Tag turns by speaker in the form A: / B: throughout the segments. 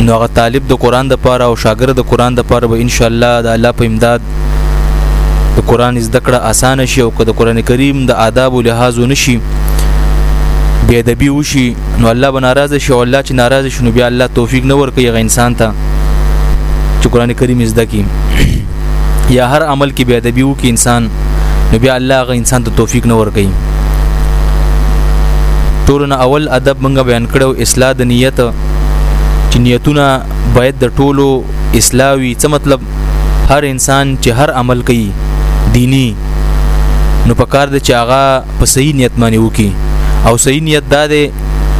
A: نو هغه طالب د قران د پاره او شاګرد د قران د پاره به ان شاء الله د الله په امداد د قران زده کړه اسانه شي او که د قران کریم د آداب او لحاظ نشي بی ادبی وشي نو الله به ناراضه شي او الله چې ناراضه شي نو بیا الله توفیق نه ورکوي غ انسان ته چې قران کریم زده کړي یا هر عمل کې بیا د بیو کې انسان نو بیا الله غ انسان ته توفیق نه ور کوي ټولنه اول ادب موږ بیان کړو اصلاح د نیت چې نیتونه باید د ټولو اصلاحي څه مطلب هر انسان چې هر عمل کوي دینی نو په کار د چاغه په صحیح نیت باندې وکي او صحیح نیت دا دی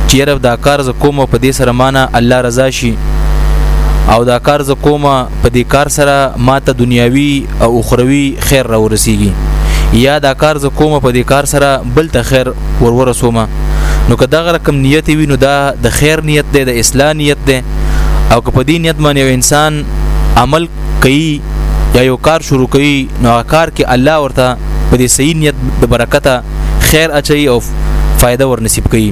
A: چې رب دا کار ز کوم په دې سره معنا الله رضا شي او دا کار ز کومه په دې کار سره ما ته دنیاوي او اخروي خیر را ورسیږي یا دا کار ز کومه په دې کار سره بل ته خیر ورورسومه نو که دغه رقم نیت وي نو دا د خیر نیت دی د اصلاح نیت دی او که په دې نیت باندې یو انسان عمل کوي یا یو کار شروع کوي نو هغه کار کې الله ورته په دې صحیح نیت د برکته خیر اچي او فائدہ ور نصیب کوي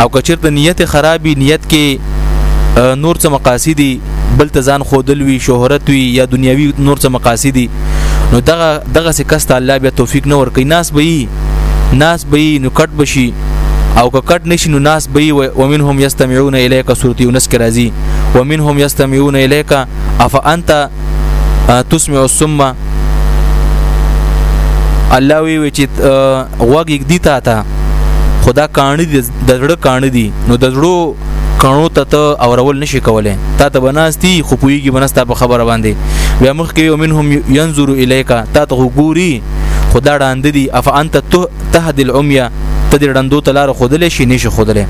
A: او کچیر د نیت خرابي نیت کې نور څه مقاصدي بل ته ځان خودل وي شهرت وي یا دنیوي نور څه مقاصد دي نو دغه دغه څه کس ته الله بیا توفیق نه ورکړي ناس به یي ناس به یي نو کټ بشي او که کټ نشي نو ناس به یي ومنهم یستمعون الیک سورۃ یونس کې راځي ومنهم یستمعون الیک اف انت تسمع السم الله وی وی چې غوږ یک دی تا ته خدا کانی د زړه کانه دي نو د زړه کانو ته ته اورول نشي کولای تا ته بناستي خو پويږي بنستا په خبره باندې بیا مخ کې ومنهم ينظر اليك تا ته ګوري خدا ډاند دي اف انت تهد العميا ته دې ډندو تلار خودلې شي نشي خودلې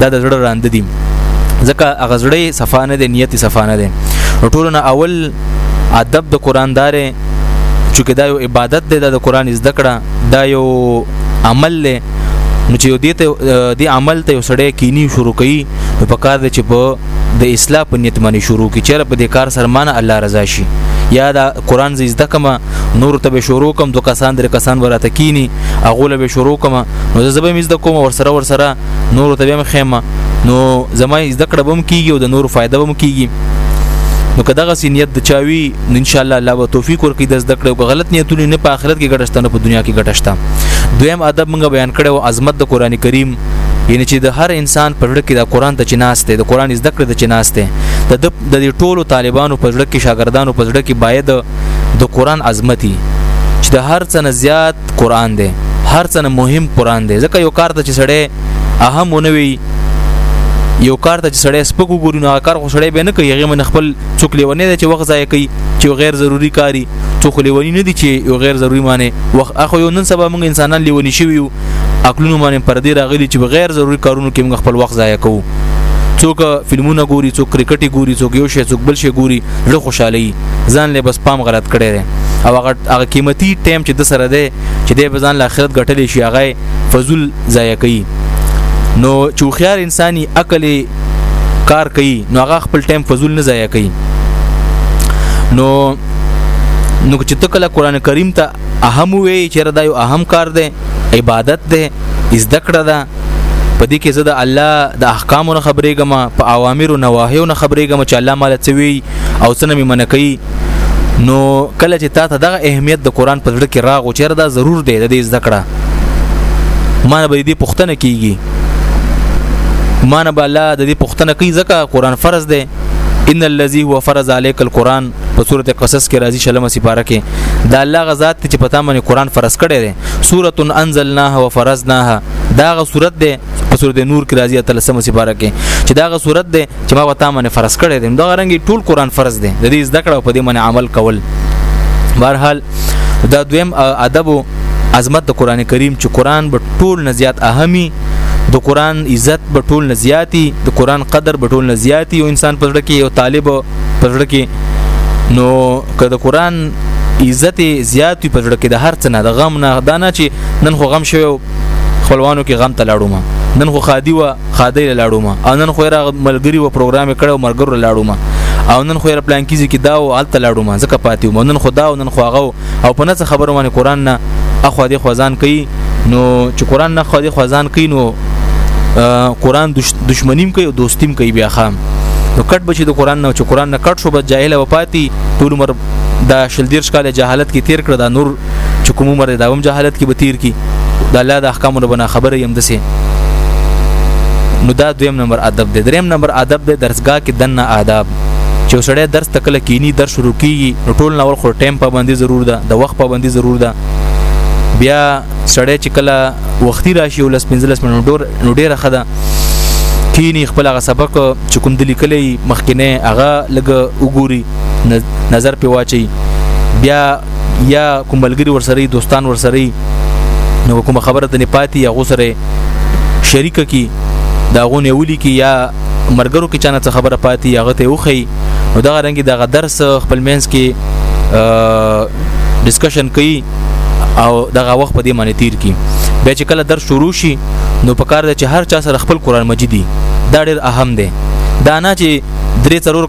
A: دا د زړه راند دي ځکه اغزړې صفانه دي نیت صفانه دي ټولنه اول ادب د قران دارې چې دا یو عبادت دی د قران زده کړه دا یو عمل له نو چې دې ته دې عمل ته سړی کینی شروع کوي نو په کار دی چې په د اصلاح په نیت باندې شروع کی چیرې په دې کار سره مان الله رضا شي یا دا قران زی زده کما نور ته به شروع کوم دو کسان در کسان وراته کینی اغه له به شروع کوم نو زه به مزد کوم ور سره ور سره نور ته به مخېما نو زما زده کړه بم کیږي او د نور فائدہ بم کیږي نو کداغه سینیت د چاوي نو ان شاء الله الله به توفیق ورکړي د زده کړو غلط نیتونه نه په آخرت کې ګټشته نه په دنیا کې ګټشته دویم ادب موږ بیان کړو عظمت د قران کریم یعنی چې د هر انسان په ژړه کې د قران ته چناسته د قران زده کړې ته چناسته د د ټولو طالبانو په ژړه کې شاګردانو په ژړه کې باید د قران عظمتي چې د هر څه نه زیات قران دی هر څه نه مهم قران دی ځکه یو کار ته چې سړی اهم ونوي یو کار ته چې سړی سپکو ګوري نو کار خو سړی به نه کوي هغه من خپل څوک لیونی دی چې وخت ضایع کوي چې غیر ضروری کاری څوک لیونی نه دی چې یو غیر ضروری معنی وخت اخو یو نن سبا موږ انسانان لیونی شوی یو عقلونو باندې پر دې راغلی چې غیر ضروری کارونو کې موږ خپل وخت ضایع کوو څوک فلمونه ګوري څوک کرکټي ګوري څوک یو شی څوک بل شی ګوري له خوشحالي ځان له بس پام غلط کړي دي او هغه هغه قیمتي ټیم چې د سره ده چې د بزان له آخرت غټلې شي هغه فضل ضایع کوي نو چوخيار انساني عقل کار کوي نو هغه خپل ټایم فضول نه ضایع کوي نو نو چې ته کله قران کریم ته اهم وې چې دا یو اهم کار دی عبادت دی زده کړه ده په دې کې زه د الله د احکامو نه خبرېږم په اوامر او نواهیو نه خبرېږم چې الله مال څه وی او څه نه منع کوي نو کله چې تا ته دغه اهمیت د قران په ځړ کې راغو چیرې دا ضرور دی د دې زده کړه ما به دې پښتنه کیږي مانه به الله د دې پښتنه کوي ځکه قران فرض دی ان الذي هو فرض عليك القران په سوره قصص کې راځي شلمه سپاره کې دا الله غزاد چې پتا باندې قران فرض کړي دي سوره انزلناها وفرضناها دا غ سوره ده په سوره نور کې راځي تلسمه سپاره کې چې دا غ سوره ده چې ما وتا باندې فرض کړی دی دا رنګي ټول قران فرض دی د دې زده کړه په دې باندې عمل کول بهرحال دا دویم ادب او عظمت د قران کریم چې قران به ټول نه زیات اهمي د قران عزت به ټول نه زیاتی د قران قدر به ټول نه زیاتی او انسان پزړه کې یو طالب پزړه کې نو که د قران عزت زیات په جوړ کې د هر څه نه د غم نه دانه چې نن خو غم شوی خپلوانو کې غم ته لاړو ما نن خو خادي و خادي لاړو ما او نن خو را ملګری و پروګرام کړو مرګر لاړو ما او نن خو را پلان کیږي کې دا او حالت لاړو ما ځکه پاتې و نن خو دا او نن خو هغه او په نس خبرو باندې قران نه اخو دې خوازان کوي نو چې قران نه خو دې خوازان کوي نو قران دشمنیم کوي او دوستیم کوي بیا خام نو کټ بچي د قران نه چې قران نه کټ شو به جاهل و پاتې ټول عمر دا شل دیر شکاله جهالت کې تیر کړ دا نور چې کوم عمر دا هم جهالت کې به تیر کی د الله د احکامو نه بنا خبره يم دسه نو دا دویم نمبر ادب دی دریم نمبر ادب دی درسګه کې دنه آداب چې وسړی درس تکله کینی در شروع کیږي نو ټول نور خو ټیم پابندي ضرور ده د وخت پابندي ضرور ده بیا سړی چې کله وختي راشي او لس 15 منټ ډور نو ډیره خده کینی خپل هغه سبق چې کوم د لیکلې مخکنه هغه لګ وګوري نظر په واچي بیا یا کوم ملګری ورسره دوستان ورسره نو کوم خبره ته نه پاتې یا غوسره شریک کی دا غونې ولي کی یا مرګرو کې چانه خبره پاتې یا غته وخی نو دا رنګ د درس خپل مینس کې ډسکشن کوي او دغه وخت په دې معنی تیر کی بیا چې کله درس شروع شي نو په کار ده چې هر چا سره خپل قران مجیدي دا ډېر اهم دی دا نه چې درې څلور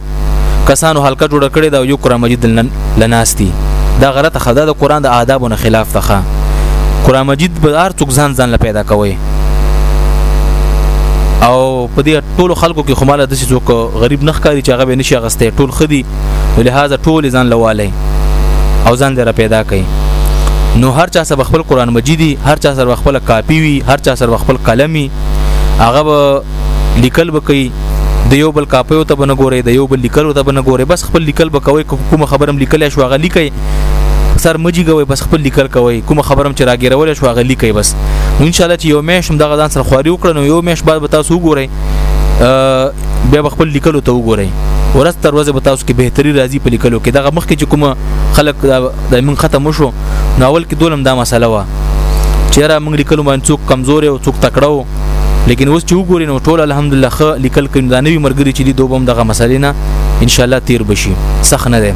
A: کسانو حلقه جوړه کړې دا یو قران مجید لناستی دا غلطه خدا د قران د آدابو نه خلاف ده قران مجید به هر څوک ځان ځان له پیدا کوي او په دې ټولو خلکو کې خماله د څوک غریب نه ښکاری چې هغه به نشي غسته ټول خدي لہذا ټول ځان لواله او ځان دې را پیدا کړي نو هر چا سره خپل قران مجیدی هر چا سره خپل کاپی وی هر چا سره خپل قلمی هغه لیکل وکي د یو بل کاپیو ته بنه ګوري د یو بل لیکلو ته بنه ګوري بس خپل لیکل بکوي کوم خبرم لیکل شو هغه لیکي سر مجي کوي بس خپل لیکل کوي کوم خبرم چې راګیرول شو هغه لیکي بس نو ان شاء الله چې یو مې شم دغه ځان سره خواري وکړ نو یو مې بعد به تاسو وګورئ بیا خپل لیکلو ته وګورئ ورځ تر ورځې به تاسو کې بهتري راځي په لیکلو کې دغه مخکې چې کوم خلک د من ختم شو نو اول کې دولم دا مسله و چیرې موږ لیکلو باندې څوک کمزور او څوک تکړه لیکن اوس چې وګورئ نو ټول الحمدلله خ لیکل کوي دا نوی مرګري چې دی دوبم دغه مسلې نه ان شاء الله تیر بشي سخ نه دی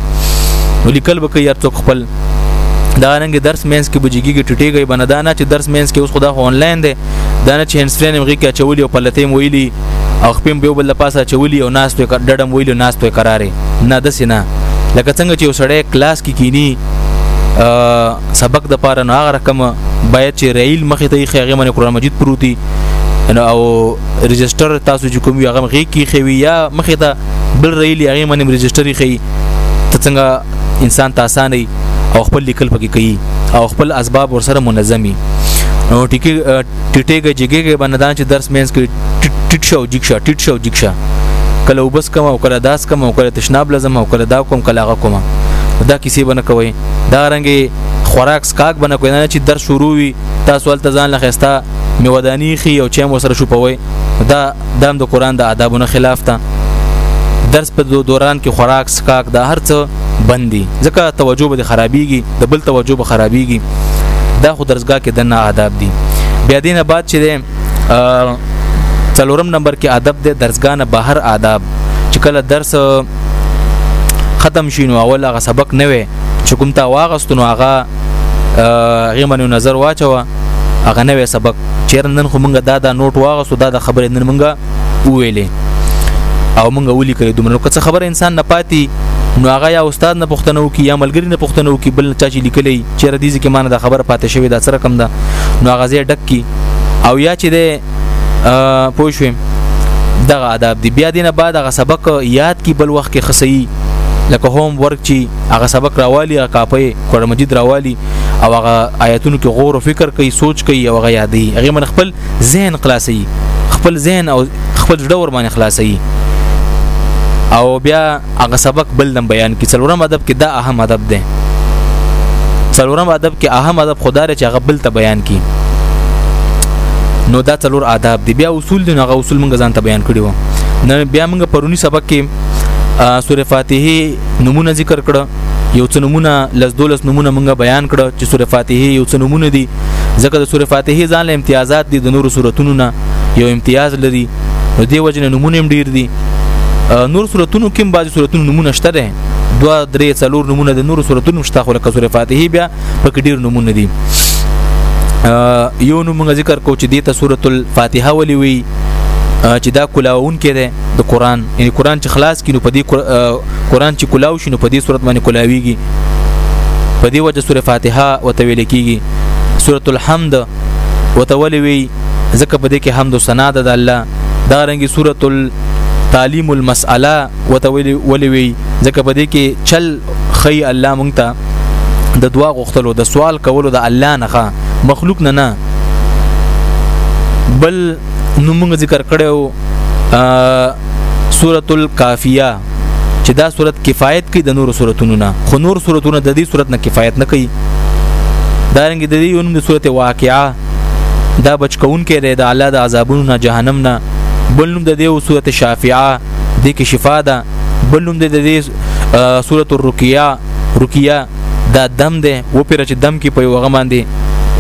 A: نو لیکل به کوي ارڅوک خپل دا رنګ درس مینس کې بجګي کې ټټيږي بندانه چې درس مینس کې اوس خدا خو انلاین دی دا نه چې انسټرین مغي کې چولي او پلته ویلي او خپل به بل پاسه چولي او ناس ته ډډم ویلو ناس ته قرارې نه دسنه لکه څنګه چې وسړی کلاس کې کی کینی سبق د پاره نو هغه رقم باید چې ریل مخې ته یې هغه باندې قران مجید پروتي نو او ريجستره تاسو چې کوم هغه غي کې خوي یا مخې ته بل ریل هغه باندې ريجستري خي ته څنګه انسان ته اسانه او خپل لیکل پکې کوي او خپل اسباب ورسره منظمي نو ټیکي ټټېګه جګېګه باندې دا چې درس مینس کې ټټ شو جګ شو ټټ شو جګ شو کله وبس کوم او کله داس کوم او کله تشناب لازم او کله دا کوم کله هغه کوم دا کیسې بنه کوي دا رنګي خوراک سکاک بنه کوي نه چې در شروع وي تاسو ول تزان لخستا میودانی خي او چې مو سره شو پوي دا دام د دا قران د دا آدابونو خلاف ده درس په دوران کې خوراک سکاک دا هر څه بندي ځکه توجه به خرابيږي د بل توجه به خرابيږي دا خو درسګه کې دنه آداب دي بیا دینه بعد چې څلورم نمبر کې ادب د درسګانه بهر آداب چې کله درس ختم شي نو اول هغه سبق نه وي چې کوم تا واغستو نو هغه هغه منو نظر واچوه هغه نه وي سبق چیر نن خو مونږه دا دا نوٹ واغستو دا د خبرې نن مونږه ویلې او مونږه ولي کړې دومره که څه خبره انسان نه پاتې نو هغه یا استاد نه پښتنه وکي یا ملګری نه پښتنه وکي بل چا چې لیکلی چې ردیزه کې معنی دا خبره پاتې شوی دا سره کم ده نو هغه زه ډک کی او یا چې د پوه شوې دغه آداب دی بیا دینه بعد هغه سبق یاد کی بل وخت کې خصي لکه هوم ورک چی هغه سبق راوالی هغه کاپي قرآن مجید راوالی او هغه آیاتونو کې غور او فکر کوي سوچ کوي او هغه یادي هغه من خپل ذهن خلاصي خپل ذهن او خپل ډور باندې خلاصي او بیا هغه سبق بل دم بیان کی څلورم ادب کې دا اهم ادب دی څلورم ادب کې اهم ادب خدای چې هغه بل ته بیان کی نو دا څلور آداب دی بیا اصول دی هغه اصول موږ ځان ته بیان کړی وو نو بیا موږ پرونی سبق کې سوره فاتحه نمونه ذکر کړه یو څه نمونه لس دولس نمونه مونږه بیان کړه چې سوره فاتحه یو څه نمونه دي ځکه د سوره فاتحه ځان له امتیازات دي د نورو سوراتونو نه یو امتیاز لري نو دی وجنه نمونه هم ډیر دي نور صورتونو کې بعضی صورتونو نمونه شته ده دوا درې څلور نمونه د نور صورتونو شته خو لکه سوره فاتحه بیا په کې ډیر نمونه دي یو نمونه ذکر کو چې دته سوره الفاتحه ولي وي چې دا کلاون کې ده د قران یعنی قران چې خلاص کینو په دې قران چې کلاو شینو په دې صورت باندې کلاویږي په دې وجه سوره فاتحه وتویل کیږي سوره الحمد وتولوي ځکه په دې کې حمد او ثنا د الله دا رنګي سورۃ تعلیم المسأله وتویل ولې وی ځکه په دې کې چل خی الله مونږ ته د دعا غوښتلو د سوال کولو د الله نه مخلوق نه نه بل نو موږ ذکر کړو سورۃ الکافیه چې دا سورۃ کفایت کوي د نور سوراتونو نه خو نور سوراتونه د دې سورۃ نه کفایت نه کوي دا رنګ د دې یو نوم د سورۃ واقعا دا بچکون کې دی د الله د عذابونو نه جهنم نه بل نوم د دې او سورته شافعه د کې شفا ده بل نوم د دې سورته الرقیه رقیه دا دم ده و پیر چې دم کې په یو غمان دی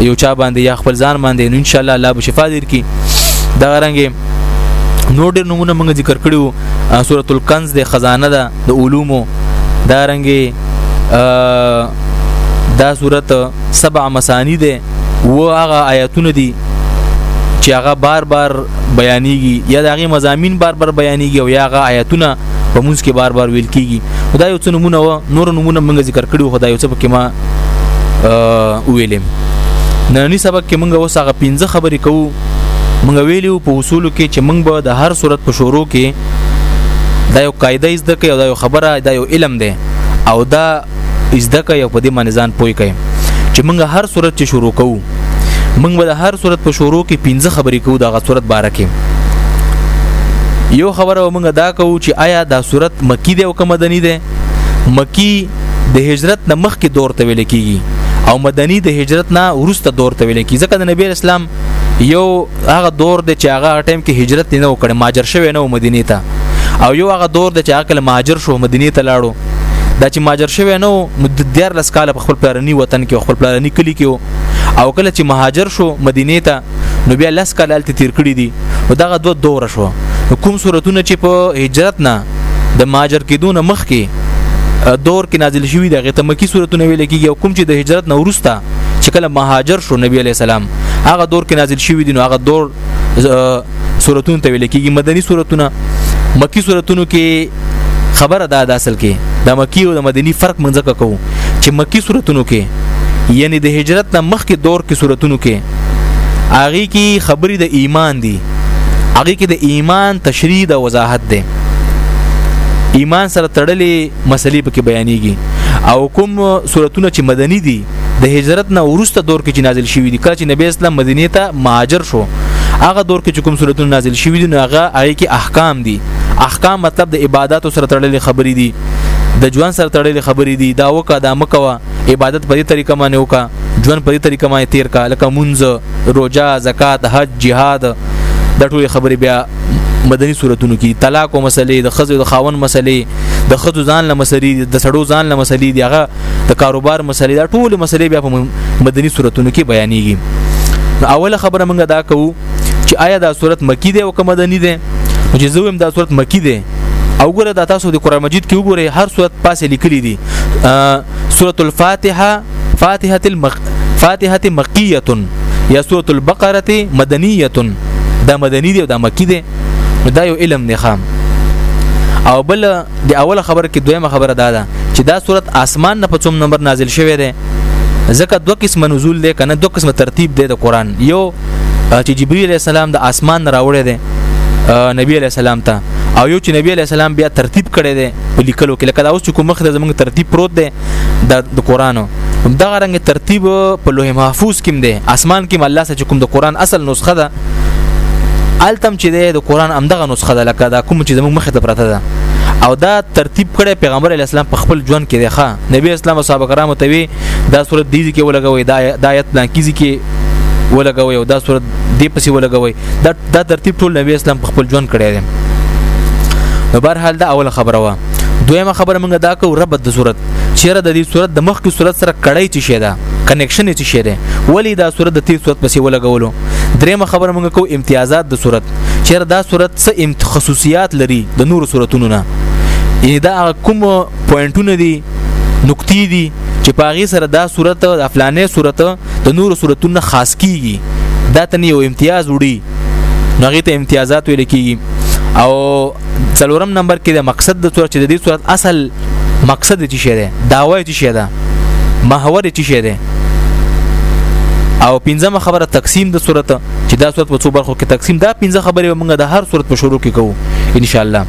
A: یو چا باندې یا خپل ځان باندې نو ان شاء الله الله به شفا درکړي دا رنګه نور ډېر نمونه موږ ذکر کړیو سورۃ الکنز د خزانه ده د علومو دا رنګه دا صورت سبع مسانی ده و هغه آیاتونه دي چې هغه بار بار بیانېږي یا د هغه مزامین بار بار بیانېږي او یا هغه آیاتونه په موږ کې بار بار ویل کېږي دا یو څه نمونه و نور نمونه موږ ذکر کړو خدای یو څه پکې ما ویلې نننی سبق کې موږ اوس هغه پنځه خبرې کوو موږ ویلو په اصولو کې چې موږ به د هر صورت په شروع کې دا یو قاعده زده کوي او دا یو خبره دا یو علم دی او دا ازده کوي او په دې باندې ځان پوي کوي چې موږ هر صورت چې شروع کوو موږ به د هر صورت په شروع کې پنځه خبرې کوو دغه صورت باره کې یو خبره موږ دا کوو چې آیا دا صورت مکی دی او که مدني دی مکی د هجرت نه مخکې دور ته ویل کیږي او مدني د هجرت نه وروسته دور ته ویل کیږي ځکه د نبی اسلام یو هغه دور دی چې هغه ټیم کې هجرت نه وکړي ماجر شوی نه مدینه ته او یو هغه دور دی چې هغه کله ماجر شو مدینه ته لاړو دا چې ماجر شوی نه نو د 14 کال په خپل پلارني وطن کې خپل پلارني کلی کې او کله چې مهاجر شو مدینه ته نو بیا لس کال الته تیر کړی دي او دغه دوه دور شو کوم صورتونه چې په هجرت نه د ماجر کېدون مخ کې دور کې نازل شوی د غته مکی صورتونه ویل کېږي او کوم چې د هجرت نه ورسته چې کله مهاجر شو نبی علی السلام هغه دور کې نازل شوی دي نو هغه دور سورتون ته ویل کېږي مدني سورتونه مکی سورتونو کې خبره ده د اصل کې د مکی او د مدني فرق منځکه کوو چې مکی سورتونو کې یعنی د هجرت نه مخکې دور کې سورتونو کې اغي کې خبرې د ایمان دي اغي کې د ایمان تشریح د وضاحت ده ایمان سره تړلې مسلې پکې بیانېږي او کوم صورتونه چې مدني دي د هجرت نه ورسته دور کې چې نازل شوی دي کله چې نبی اسلام مدینه ته مهاجر شو هغه دور کې چې کوم صورتونه نازل شوی دي نو هغه هغه کې احکام دي احکام مطلب د عبادت سره تړلې خبرې دي د ژوند سره تړلې خبرې دي دا وکا دا مکوا عبادت په دې طریقه باندې وکا ژوند په دې طریقه باندې تیر کا لکه منځ روزه زکات حج jihad د ټولې خبرې بیا مدني صورتونو کې طلاق او مسلې د خزو د خاون مسلې د خدو ځان له مسلې دي د سړو ځان له مسلې دي هغه د کاروبار مسلې دا ټول مسلې بیا په مدني صورتونو کې بیانېږي اوله خبره موږ دا کوو چې آیا دا صورت مکی دی او که مدني دی چې زه هم دا صورت مکی دی او ګوره دا تاسو د قران مجید کې وګورئ هر صورت پاسه لیکلي دي سورۃ الفاتحه فاتحه المق فاتحه مکیه یا سورۃ البقره مدنیه دا مدنی دی او دا مکی دی نو دا یو علم دی خام او بل د اوله خبر کې دویمه خبره دا ده چې دا صورت آسمان نه په څوم نمبر نازل شوی دی ځکه دوه قسمه نزول دی کنه دوه قسمه ترتیب دی د قران یو چې جبرئیل علیه السلام د آسمان نه راوړی دی نبی علیه السلام ته او یو چې نبی علی السلام بیا ترتیب کړي دي په لیکلو کې لکه دا اوس چې کوم مخ د زمونږ ترتیب پروت دی د قرانو دا رنګ ترتیب په لوح محفوظ کې دی اسمان کې الله سره کوم د قران اصل نسخه ده التم چې د قران امدغه نسخه ده لکه دا کوم چې زموږ مخه ته پرته ده او دا ترتیب کړي پیغمبر علی اسلام په خپل ژوند کې دی ښا نبی اسلام او صحابه کرامو ته وی دا صورت دیږي کې ولګوي دا د آیت پلان کیږي کې ولګوي او دا صورت دی پسې ولګوي دا دا ترتیب ټول نبی اسلام په خپل ژوند کړی دی نو بهر حال دا اوله خبره وه دویمه خبره موږ دا کو رب د صورت چیرې د دې صورت د مخ کې صورت سره کړی چې شه دا کنیکشن چې شه ده ولی دا صورت د تیر صورت پسې ولګولو درېمه خبره موږ کو امتیازات د صورت چیرې دا صورت څه خصوصیات لري د نورو صورتونو نه یعنی دا کوم پوینټونه دي نقطې دي چې په هغه سره دا صورت د افلانې صورت د نورو صورتونو خاص کیږي دا تنه یو امتیاز وړي نغې ته امتیازات ویل کیږي او څلورم نمبر کې د مقصد د صورت چې د دې صورت اصل مقصد چې شه ده داوا چې شه ده محور چې شه ده او پنځمه خبره تقسیم د صورت چې دا صورت په څو برخو کې تقسیم دا پنځه خبرې موږ د هر صورت په شروع کې کوو ان شاء الله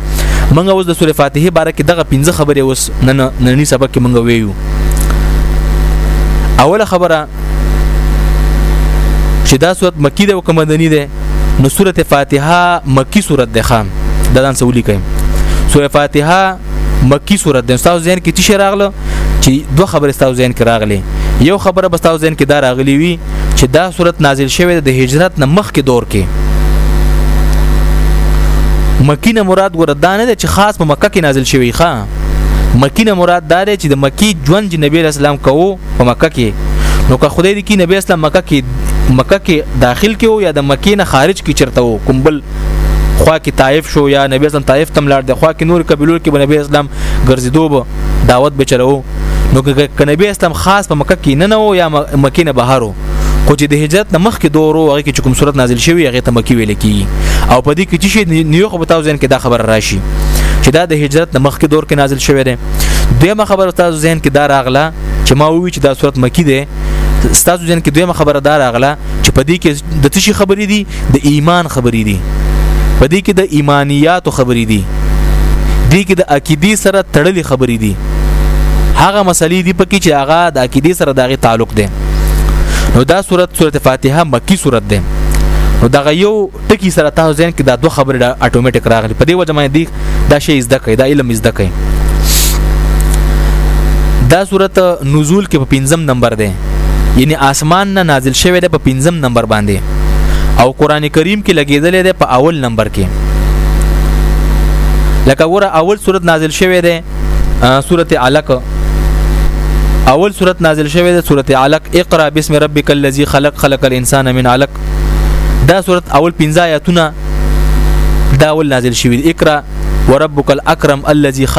A: موږ اوس د سوره فاتحه باره کې دغه پنځه خبرې اوس نن نننی سبق کې موږ ویو اوله خبره چې دا صورت مکی دی او که مدنی دی نو سورت فاتحه مکی صورت ده خام دا دان سولی کئ سورت فاتحه مکی صورت ده تاسو ځین کې چې راغله چې دوه خبرې تاسو ځین کې راغلي یو خبره بس تاسو ځین کې دا راغلی وي چې دا صورت نازل شوه د هجرت نه مخکې دور کې مکی نه مراد ګور دا نه چې خاص په مکه کې نازل شوی ښا مکی نه مراد دا چې د مکی ژوند نبی رسول الله کوو په مکه کې نو که خدای دې کې نبی اسلام مکه کې مکه کې داخل کې وو یا د مکې نه خارج کې چرته وو کوم بل خوا کې طائف شو یا نبی اسلام طائف تم لاړ د خوا کې نور قبيلو کې نبی اسلام ګرځیدو به دعوت به چلو نو که نبی اسلام خاص په مکه کې نه نه وو یا مکې نه بهارو خو چې د هجرت نه مخکې دورو هغه کې کوم صورت نازل شوی هغه ته مکی ویل کی او په دې کې چې نیو خو بتاو ځین کې دا خبر راشي چې دا د هجرت نه مخکې دور کې نازل شوی دی دویمه خبره تاسو ذهن کې دا راغله چې ما وی چې دا صورت مکی دی تاسو ذهن کې دویمه خبره دا راغله چې په دې کې د تشي خبرې دي د ایمان خبرې دي په دې کې د ایمانیات خبرې دي دې کې د عقیدې سره تړلې خبرې دي هغه مسلې دي پکې چې هغه د عقیدې سره دغه تعلق دي نو دا صورت سورته فاتحه مکی صورت ده نو دغه یو ټکی سره تاسو ځین کې دا دوه خبرې دا اتوماتیک راغلي په دې وجه باندې دی دا شی زده کوي دا علم زده کوي دا صورت نزول کې په پنځم نمبر دی یعنی آسمان نه نازل شوی دی په پنځم نمبر باندې او قران کریم کې لګیدل دی په اول نمبر کې لکه وره اول صورت نازل شوی دی سورته علق اول صورت نازل شوه د سورته علق اقرا بسم ربک الذی خلق خلق الانسان من علق دا صورت اول 15 آیاتونه دا ول نازل شوی اقرا وربک الاکرم الذي خ...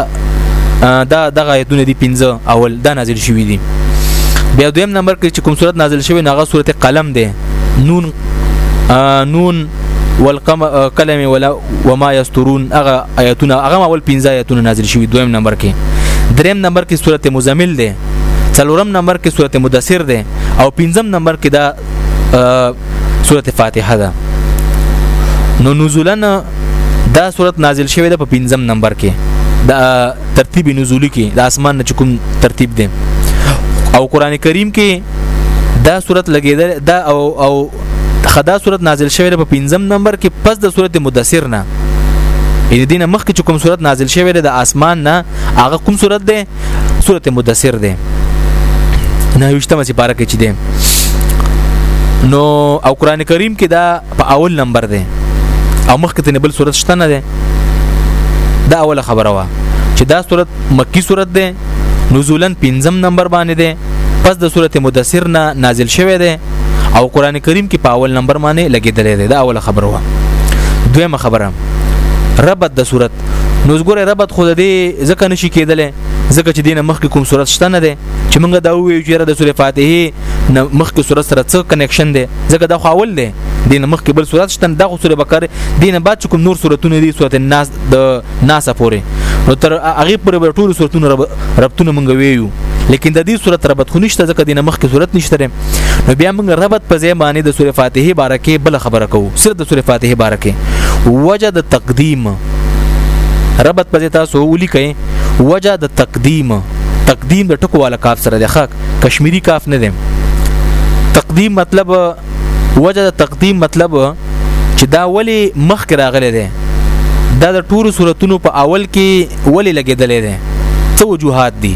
A: دا دغه آیتونه دي 15 اول دا نازل شوی دي بیا دویم نمبر کې چې کوم صورت نازل شوی ناغه صورت قلم دی نون آ نون والقم کلم ولا وما یسترون هغه آیتونه هغه اول 15 آیتونه نازل شوی دویم نمبر کې دریم نمبر کې صورت مزمل دی څلورم نمبر کې صورت مدثر دی او پنځم نمبر کې دا سوره فاتحه ده نو نزولن دا سوره نازل شوه ده په پنځم نمبر کې د ترتیب نزولی کې د اسمان نه کوم ترتیب ده او قران کریم کې دا سوره لګیدل دا او او خدا سوره نازل شوه ده په پنځم نمبر کې پس د سوره مدثر نه ان دینه مخکې کوم سوره نازل شوه ده د اسمان نه هغه کوم سوره ده سورته مدثر ده نه وشتمه سي پارکه چي ده نو او قران کریم کې دا په اول نمبر ده او مخکې ته بل صورت شته نه ده دا اوله خبره وا چې دا صورت مکی صورت ده نزولا پنځم نمبر باندې ده پس د صورت مدثر نه نازل شوه ده او قران کریم کې په اول نمبر باندې لګیدلې ده دا اوله خبره وا دویمه خبره ربط د صورت نو زګوره ربط خود دې ځکه نشي کېدلې ځکه چې دینه مخکې کوم صورت شته نه دی چې موږ دا ویو چې د سورې فاتحه نه مخکې صورت سره څه کنیکشن دی ځکه دا خاول دی دینه مخکې بل صورت شته دا خو سورې بقره دینه بعد چې کوم نور صورتونه دي صورت الناس د ناس پورې نو تر هغه پر ټول صورتونو ربطونه مونږ ویو لیکن د دې صورت ربط خو نشته ځکه دینه مخکې صورت نشته نو بیا موږ ربط په ځای باندې د سوره فاتحه بارکه بل خبره کوو صرف د سوره فاتحه بارکه وجه د تقدیم ربط په ځای تاسو ولیکئ وجه د تقدیم تقدیم د ټکو والا کاف سره د خاک کشمیری کاف نه دی تقدیم مطلب وجه د تقدیم مطلب چې دا ولی مخک راغلی دی دا د ټولو صورتونو په اول کې ولی لګېدلې دی څه وجوهات دي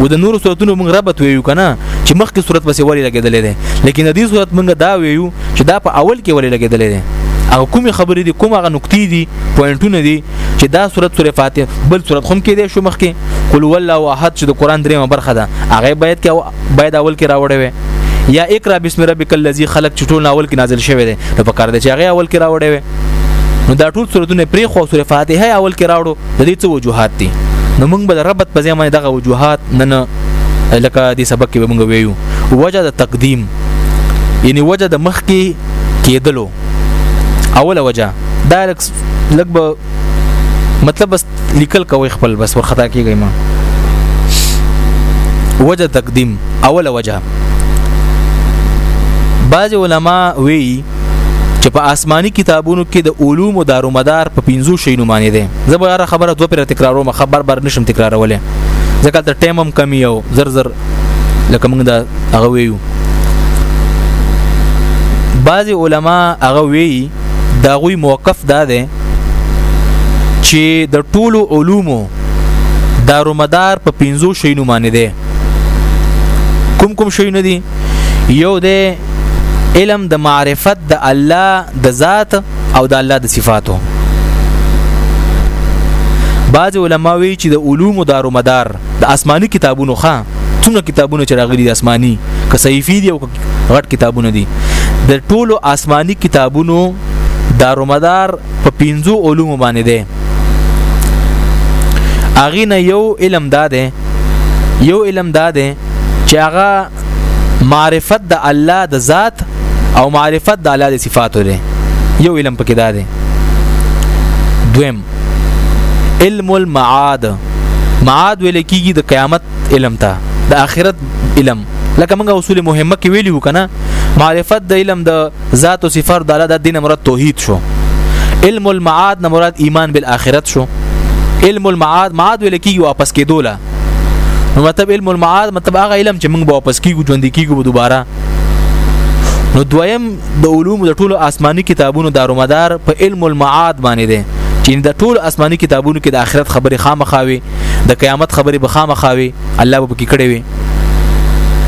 A: و د نورو صورتونو موږ ربط ویو کنه چې مخکې صورت پسې ولی لګېدلې دی لیکن د دې صورت موږ دا ویو چې دا په اول کې ولی لګېدلې دی او کومې خبرې دي کوم هغه نقطې دي پوینټونه دي چې دا صورت سورې فاتح بل صورت هم کې دی شو مخکې قل والله احد چې د قران درېمه برخه ده هغه باید کې باید اول کې راوړې وي یا اقرا بسم ربک الذی خلق چټول اول کې نازل شوی دی نو په کار دی چې هغه اول کې راوړې وي نو دا ټول سورتونه پرې خو سورې فاتحه اول کې راوړو د دې څه وجوهات دي نو موږ به ربط په ځای باندې دغه وجوهات نه نه لکه دې سبق کې به موږ ویو وجه د تقدیم یعنی وجه د مخ کې کېدلو اوله وجه دا لک لک به مطلب بس لیکل کوي خپل بس ورخطا کیږي ما وجه تقدیم اوله وجه بعض علما وی چې په آسماني کتابونو کې د علوم او دارومدار په پنځو شی نومانې دي زبر خبره دوه پر تکرارو مخبر بر نشم تکرارولې ځکه تر ټیم هم کمی یو زر زر لکه موږ دا هغه ویو بعض علما هغه وی دا غوي موقف دا ده چې د ټولو علومو دارومدار په پنځو شینو باندې ده کوم کوم شینو دي یو ده علم د معرفت د الله د ذات او د الله د صفاتو بعض علما وی چې د علوم دارومدار د آسماني کتابونو ښا څومره کتابونه چې راغلي د آسماني که صحیفي دي او که غټ کتابونه دي د ټولو آسماني کتابونو دارومدار په پنځو علوم باندې دی اغه نه یو علم داده یو علم داده چې هغه معرفت د الله د ذات او معرفت د الله د صفاتو دی یو علم پکې داده دویم علم المعاد معاد ویل کیږي د قیامت علم ته د آخرت علم لکه موږ اصول مهمه کې ویلو کنه معرفت د علم د ذات او صفات د الله د دین مراد توحید شو علم المعاد نه مراد ایمان بالآخرت شو علم المعاد معاد ویل کیږي واپس کېدوله نو مطلب علم المعاد مطلب هغه علم چې موږ به واپس کیږو ژوند کیږو دوباره نو دویم د علوم د ټولو آسماني کتابونو دارومدار په علم المعاد باندې دی چې د ټولو آسماني کتابونو کې د آخرت خبرې خامخاوي د قیامت خبرې به خامخاوي الله به پکې کړی وي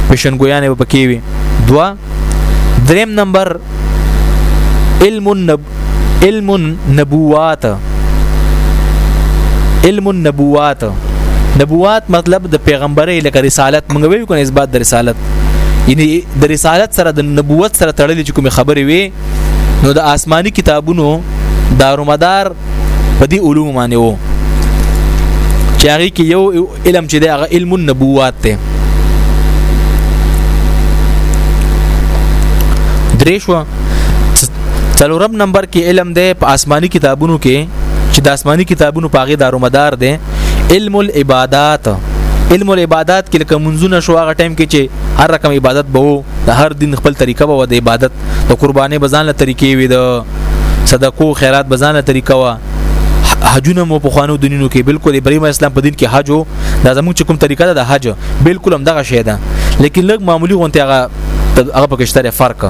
A: پیشنګویانه به پکې وي دوا دریم نمبر علم النب علم النبوات علم النبوات نبوات مطلب د پیغمبري لکه رسالت مونږ ویو کنه اثبات د رسالت یعنی د رسالت سره د نبوت سره تړلې چې کومې خبرې وي نو د آسماني کتابونو دارومدار په دې علوم باندې وو چې هغه کې یو علم چې دی هغه علم النبوات دی درې شو څلورم نمبر کې علم دی په آسماني کتابونو کې چې د آسماني کتابونو په هغې دارومدار دی علم العبادات علم العبادات کې لکه منځونه شو هغه ټایم کې چې هر رقم عبادت به وو د هر دین خپل طریقه به د عبادت د قربانې بزان له طریقې وي د صدقو خیرات بزانه طریقه وا حجونه مو په خوانو دینونو کې بالکل ابراهیم اسلام په دین کې حج وو دا زموږ کوم طریقه ده د حج بالکل هم دغه شی ده لیکن لږ معمولی غونته هغه هغه پکې شته فرق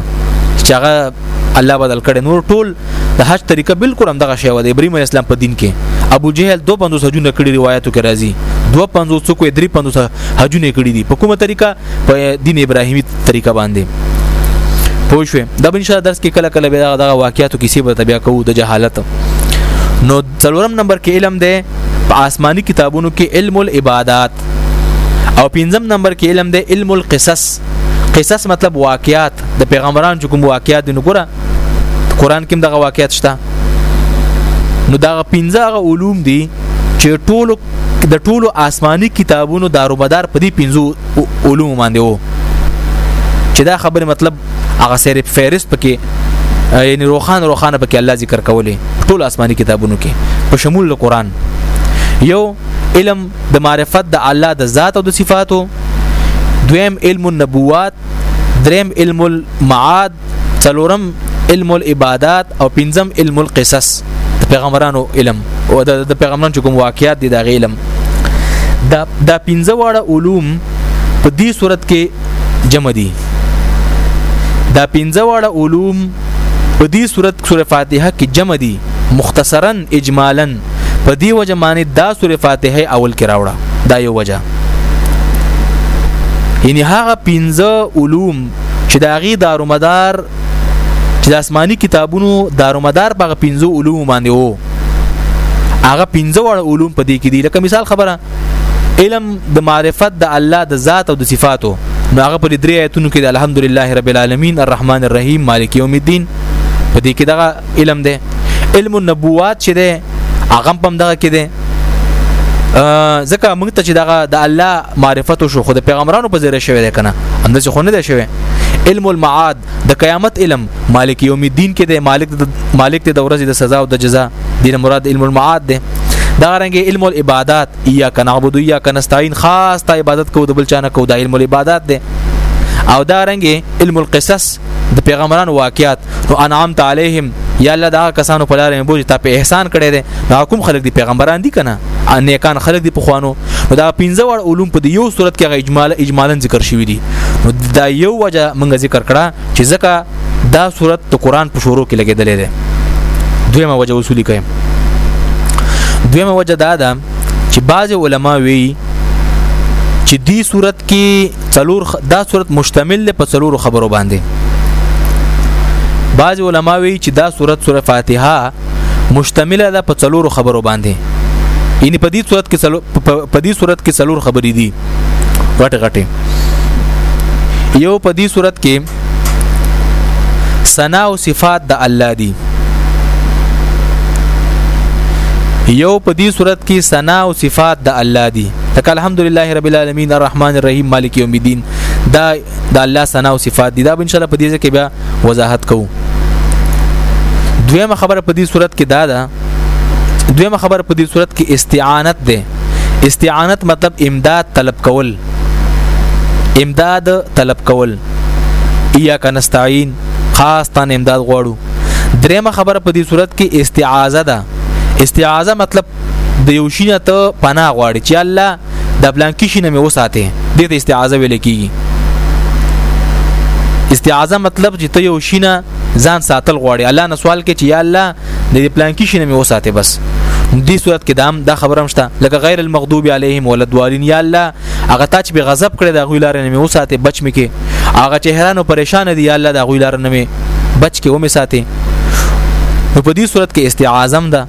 A: چې هغه الله بدل کړي نور ټول د حج طریقه بالکل هم دغه شی و د ابراهیم اسلام په دین کې ابو جهل 250 حجونه کړي روایتو کې راځي 250 څوک 350 حجونه کړي دي په کومه طریقه په دین ابراهیمی طریقه باندې پوه شو دا به ان شاء الله درس کې کله کله به دا دغه واقعیاتو کیسې به تبیا کوو د جهالت نو څلورم نمبر کې علم دی په آسماني کتابونو کې علم العبادات او پنځم نمبر کې علم دی علم القصص قصص مطلب واقعیات د پیغمبران چې کوم واقعیات دي نو ګره قران کې دغه واقعیات شته نو دا پنځه علوم دي چې ټولو د ټولو آسماني کتابونو دارومدار په دې پنځو علوم باندې وو چې دا خبره مطلب هغه سره فهرست پکې یعنی روخان روخان پکې الله ذکر کولې ټول آسماني کتابونو کې په شمول د قران یو علم د معرفت د الله د ذات او د صفاتو دویم علم النبوات دریم علم المعاد څلورم علم العبادات او پنځم علم القصص پیغمبرانو علم او د پیغمبرانو چې کوم واقعیات دي د علم دا دا پنځه واړه علوم په دې صورت کې جمع دي دا پنځه واړه علوم په دې صورت سورې فاتحه کې جمع دي مختصرا اجمالا په دې وجه معنی دا سورې فاتحه اول کې راوړه دا یو وجه یعنی هغه پنځه علوم چې د هغې دارومدار چې د آسماني کتابونو دارومدار په هغه پنځو علومو باندې وو هغه پنځه وړه علوم په دې کې دي لکه مثال خبره علم د معرفت د الله د ذات او د صفاتو نو هغه په درې آیتونو کې د الحمدلله رب العالمین الرحمن الرحیم مالک یوم الدین په دې کې دغه علم دی علم النبوات چې دی هغه هم دغه کې دی ځکه موږ ته چې دغه د الله معرفت شو خو د پیغمبرانو په ذریعه شوی دی کنه انداسې خو نه دی شوی علم المعاد د قیامت علم مالک یوم الدین کې دی مالک د مالک د ورځې د سزا او د جزا دینه مراد علم المعاد دی دا رنګ علم العبادت یا کنعبد یا کنستعين خاص ته عبادت کو د بل چانه کو د علم العبادت دی او دا رنګ علم القصص د پیغمبرانو واقعات نو انعام تعالیهم یا الله دا کسانو په لار بوج ته په احسان کړي دي دا کوم خلک دي پیغمبران دي کنه نیکان خلک دي په خوانو نو دا پنځه وړ علوم په یو صورت کې اجمالا اجمالا ذکر شوی دي نو دا یو وجه موږ ذکر کړه چې ځکه دا صورت د قران په شروع کې لګیدلې ده دویمه وجه وصولی کوي دویمه وجه دا ده چې بعض علما وی چې دی صورت کې څلور دا صورت مشتمل دی په څلور خبرو باندې بعض علما وی چې دا صورت سوره فاتحه مشتمل ده په څلور خبرو باندې یعنی په دې صورت کې څلور په دې صورت کې څلور خبرې دي غټ غټه یو په دې صورت کې ثنا او صفات د الله دي یو په دې صورت کې ثنا او صفات د الله دي تک الحمدلله رب العالمین الرحمن الرحیم مالک یوم الدین دا د الله ثنا او صفات دي دا ان شاء الله په دې ځکه بیا وضاحت کوو دویمه خبره په دې صورت کې دا ده دویمه خبره په دې صورت کې استعانت ده استعانت مطلب امداد طلب کول امداد طلب کول ایا کنستعين خاص تان امداد غواړو دریمه خبره په دې صورت کې استعاذه ده استعاذه مطلب د یو شي نه ته پناه غواړي چې الله د پلان کې شي نه مې وساته دې ته استعاذه ویل کیږي استعاذه مطلب چې ته یو شي نه ځان ساتل غواړي الله نه سوال کې چې یا الله د دې پلان کې شي نه مې وساته بس دې صورت کې دام دا خبره مشته لکه غیر المغضوب علیهم ولدوالین یا الله هغه ته چې به غضب کړي دا غوی لار نه مې وساته بچ مې کې هغه چې حیران او پریشان دي یا الله دا غوی لار نه مې بچ کې و مې ساته نو په دې صورت کې استعاذم ده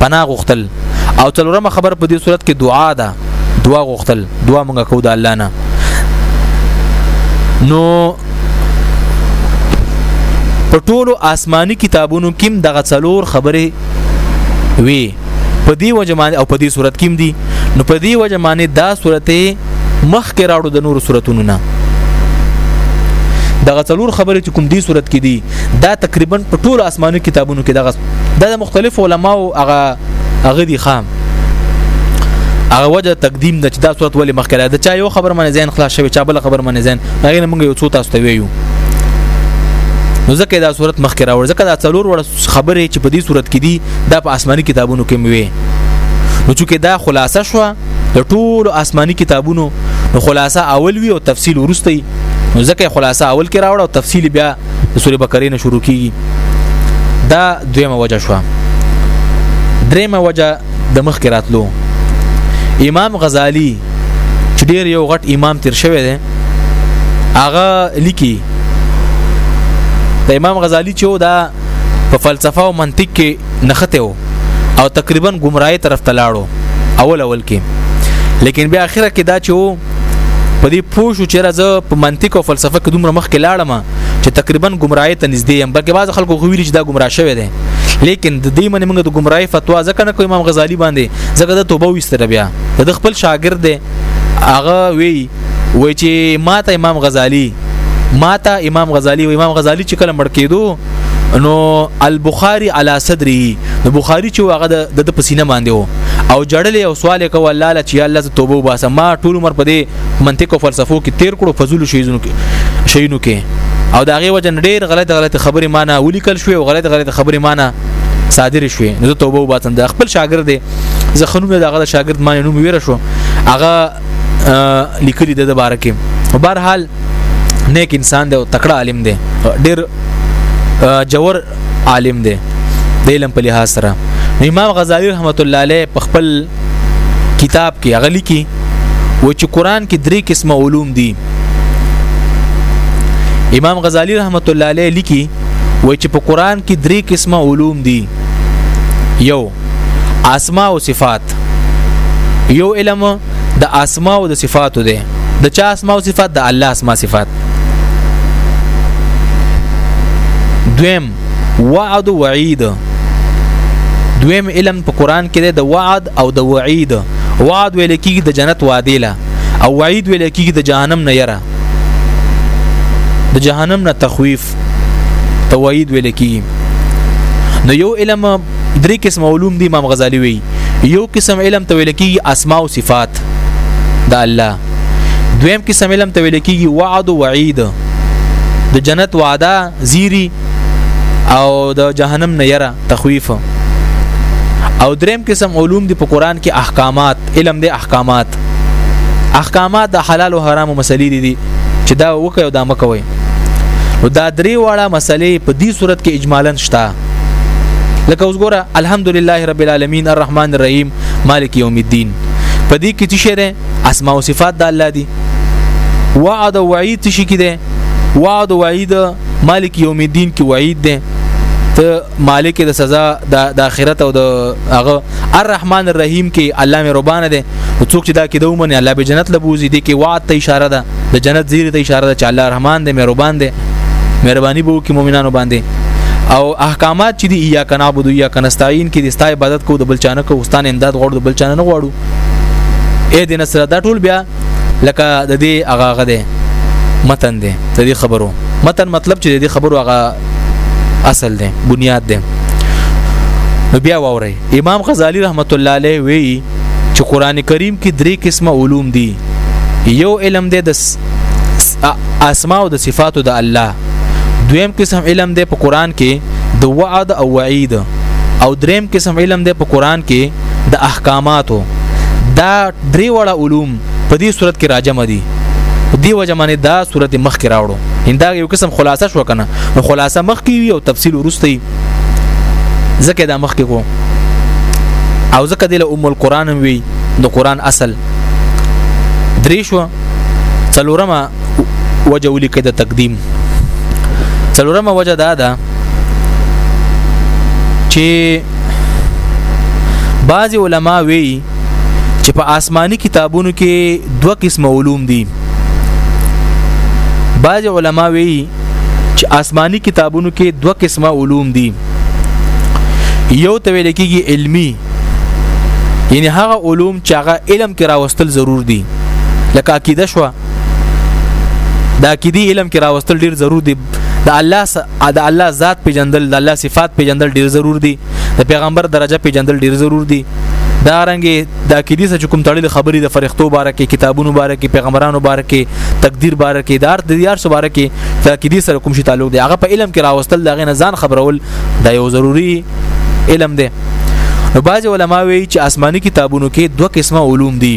A: پناه غوښتل او څلورمه خبر په دې صورت کې دعا ده دعا غوښتل دعا مونږه کو د الله نه نو په ټولو آسماني کتابونو کې دغه څلور خبره وی په دې وجمانه او په دې صورت کې دي نو په دې وجمانه دا صورتې مخ کې راړو د نورو صورتونو نه دغه څلور خبرې چې کوم دې صورت کې دي دا تقریبا په ټولو آسماني کتابونو کې دغه دا د مختلف علماو هغه هغه دي خام هغه وجه تقدیم د دا صورت ولې مخکې راځي چا یو خبر منې زین خلاص شوی چا بل خبر منې زین هغه نه موږ یو څو تاسو ته ویو نو ځکه دا صورت مخکې راوړ ځکه دا څلور وړ خبرې چې په دې صورت کې دي دا په آسماني کتابونو کې موي نو چې دا خلاصه شو د ټولو آسماني کتابونو نو خلاصه اول وی او تفصیل ورسته نو ځکه خلاصه اول کې راوړ او تفصیل بیا د سوره بقره نه شروع کیږي دا دویمه وجه شو دریمه وجه د مخ کې راتلو امام غزالی چې ډیر یو غټ امام تیر شوی دی هغه لیکي د امام غزالی چې دا په فلسفه او منطق کې نخته وو او تقریبا گمراهی طرف ته لاړو اول اول کې لیکن بیا اخره کې دا چې په دې پوه شو چې راځه په منطق او فلسفه کې دومره مخ کې لاړم چې تقریبا گمراهی ته نږدې یم بلکې بعض خلکو خو ویل چې دا گمراه شوی دی لیکن د دې منې موږ د گمراهی فتوا ځکه نه کوي امام غزالی باندې ځکه د توبه وستره بیا د خپل شاګرد دی هغه وی وی چې ماته امام غزالی ماته امام غزالی و امام غزالی چې کله مړ کېدو نو البخاری علی صدره د بخاری چې هغه د د پسینه باندې وو او جړلې او سوال کوي الله لا چې الله ته توبه وباسه ما ټول عمر په دې منطق او فلسفو کې تیر کړو فضل شیزونو کې شینو کې او دا غي وجن ډیر غلط غلط خبره معنی ولیکل شوې او غلط غلط خبره معنی صادر شوې نو توبه وباسم د خپل شاګرد زه خنوم دغه شاګرد ما نوم ویره شو هغه لیکلي د باره کې په بهر حال نیک انسان دی او تکړه عالم دی ډیر جوور عالم دی د علم په لحاظ سره امام غزالی رحمت الله علیه په خپل کتاب کې اغلی کې و چې قران کې درې قسمه علوم دي امام غزالی رحمت الله علیه لیکي و چې په قران کې درې قسمه علوم دي یو اسماء او صفات یو علم د اسماء او د صفاتو دی د چا اسماء او صفات د الله اسماء صفات دویم وعد او وعید دویم علم په قران کې د وعد او د وعید وعد ویل کېږي د جنت وعده له او وعید ویل کېږي د جهنم نه یره د جهنم نه تخویف توحید ویل کی نو یو علم درې قسم علوم دی امام غزالی وی یو قسم علم ته ویل کی اسماء او صفات د الله دویم قسم علم ته ویل کی وعد او وعید د جنت وعده زیری او د جهنم نه یره تخویف او دریم قسم علوم دی په قران کې احکامات علم دی احکامات احکامات د حلال او حرام مسلې دي چې دا وکړي او دا مکوي نو دا درې واړه مسلې په دې صورت کې اجمالاً شته لکه اوس ګوره الحمدلله رب العالمین الرحمن الرحیم مالک یوم الدین په دې کې چې شری اسماء او صفات د الله دي وعد او وعید څه شي کې دي وعد او وعید مالک یوم الدین کې وعید دي ته مالک د سزا د اخرت او د هغه الرحمن الرحیم کې الله مې ربانه ده او څوک چې دا کې دوه منه الله به جنت لبوزي دي کې وعد ته اشاره ده د جنت زیری ته اشاره ده چې الله رحمان دی مهربان دی مهرباني به وکړي مؤمنانو باندې او احکامات چې دی یا کنا عبد یا کنا استعين کې د ستا عبادت کو د بل چانه کو استان امداد غوړو د بل چانه نه غوړو اې دین سره دا ټول بیا لکه د دې هغه هغه دی متن دی د دې خبرو متن مطلب چې د دې خبرو هغه اصل دی بنیاد دی نو بیا ووري امام غزالی رحمت الله علیه وی چې قران کریم کې درې قسمه علوم دي یو علم دی د اسماء او د صفاتو د الله دویم قسم علم دی په قران کې د وعد او وعید او دریم قسم علم دی په قران کې د احکاماتو دا درې وړه علوم په دې صورت کې راجمه دي دی وجه باندې دا صورت مخ کې راوړو انده یو قسم خلاصه شو کنه نو خلاصه مخ کې وي او تفصیل ورسته ځکه دا مخکې کو او ځکه د ام القرآن وی د قرآن اصل درې شو څلورمه وجه ولیکه د تقدیم څلورمه وجه دا ده چې بعض علما وی چې په آسماني کتابونو کې دوه قسم علوم دي بعض علما وی چې آسماني کتابونو کې دوه قسمه علوم دي یو ته ویل کېږي علمی یعنی هغه علوم چې هغه علم کې راوستل ضرور دي لکه عقیده شو دا عقیدی علم کې راوستل ډیر ضرور دي د الله س... د الله ذات پیجندل د الله صفات پیجندل ډیر ضرور دي د پیغمبر درجه پیجندل ډیر ضرور دي دا رنګ د عقیدې سره کوم تړلې خبرې د فرښتو باره کې کتابونو باره کې پیغمبرانو باره کې تقدیر باره کې دار د یار سره باره کې د عقیدې سره کوم شي تعلق دی هغه په علم کې راوستل دا غنه ځان خبرول دا یو ضروری علم دی نو بعض علما وی چې آسماني کتابونو کې دوه قسمه علوم دي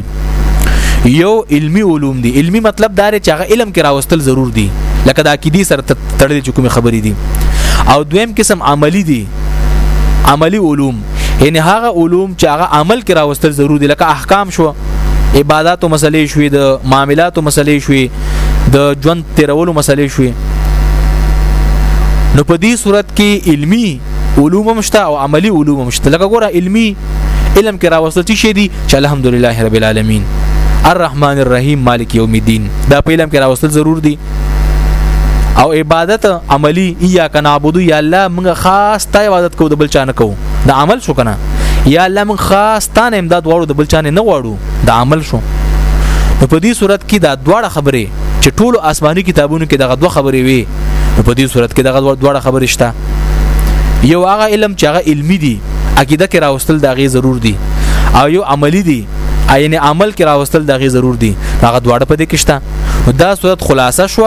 A: یو علمی علوم دي علمی مطلب دا چې هغه علم کې راوستل ضرور دي لکه د عقیدې سره تړلې کوم خبرې دي او دویم قسم عملی دي عملی علوم یعنی هغه علوم چې هغه عمل کې راوستل ضروري دي لکه احکام شو عبادت او مسلې شوې د معاملات او مسلې شوې د ژوند تیرولو مسلې شوې نو په دې صورت کې علمی علوم هم شته او عملی علوم هم شته لکه ګوره علمی علم کې راوستل شي دي چې الحمدلله رب العالمین الرحمن الرحیم مالک یوم الدین دا په علم کې راوستل ضرور دي او عبادت عملی یا کنابودو یا الله موږ خاص تا عبادت کو د بل چا نه کو د عمل شو کنه یا الله موږ خاص تا نه امداد غواړو د بل چا نه غواړو د عمل شو نو په دې صورت کې دا دواړه خبرې چې ټولو آسماني کتابونو کې دغه دوه خبرې وي نو په دې صورت کې دغه دواړه خبرې شته یو هغه علم چې هغه علمي دي عقیده کې راوستل دا غي ضرور دي او یو عملی دي یعنی عمل کې راوستل دا غي ضرور دي هغه دواړه په دې کې شته دا صورت خلاصه شو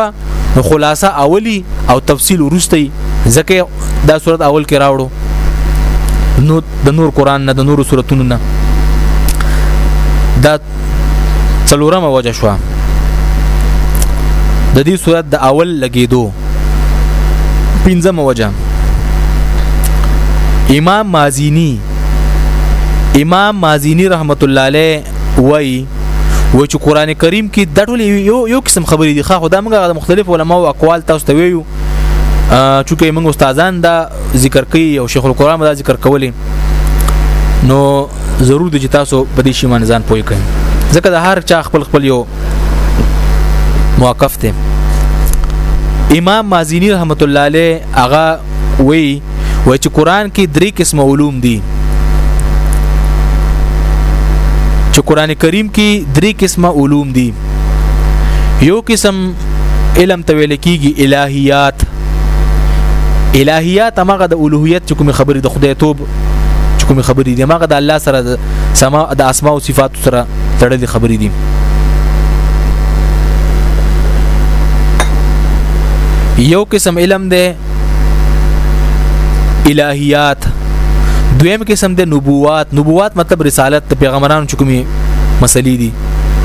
A: نو خلاصه اولی او تفصیل ورستی ځکه دا صورت اول کې راوړو نو د نور قران نه د نور سورتونو نه دا څلورمه وجه شو د دې صورت د اول لګیدو پنځمه وجه امام مازینی امام مازینی رحمت الله علیه وای و چې قران کریم کې د ټول یو یو قسم خبرې دي خو دا موږ د مختلف علما او اقوال تاسو ته ویو چې موږ استادان دا ذکر کوي او شیخ القرآن دا ذکر کولی نو ضرور دي چې تاسو په دې شی باندې ځان پوي کړئ ځکه د هر چا خپل خپل یو موقف دی امام مازینی رحمت الله علیه هغه وی وای چې قران کې درې قسم علوم دي چې قران کریم کې درې قسمه علوم دي یو قسم علم ته ویل کیږي الہیات الہیات هغه د الوهیت چې کوم خبرې د خدای توب چې کوم خبرې دي هغه د الله سره سما د اسماء او صفات سره تړلې خبرې دي یو قسم علم دی الہیات دویم قسم د نبوات نبوات مطلب رسالت د پیغمبرانو چې کومي مسلې دي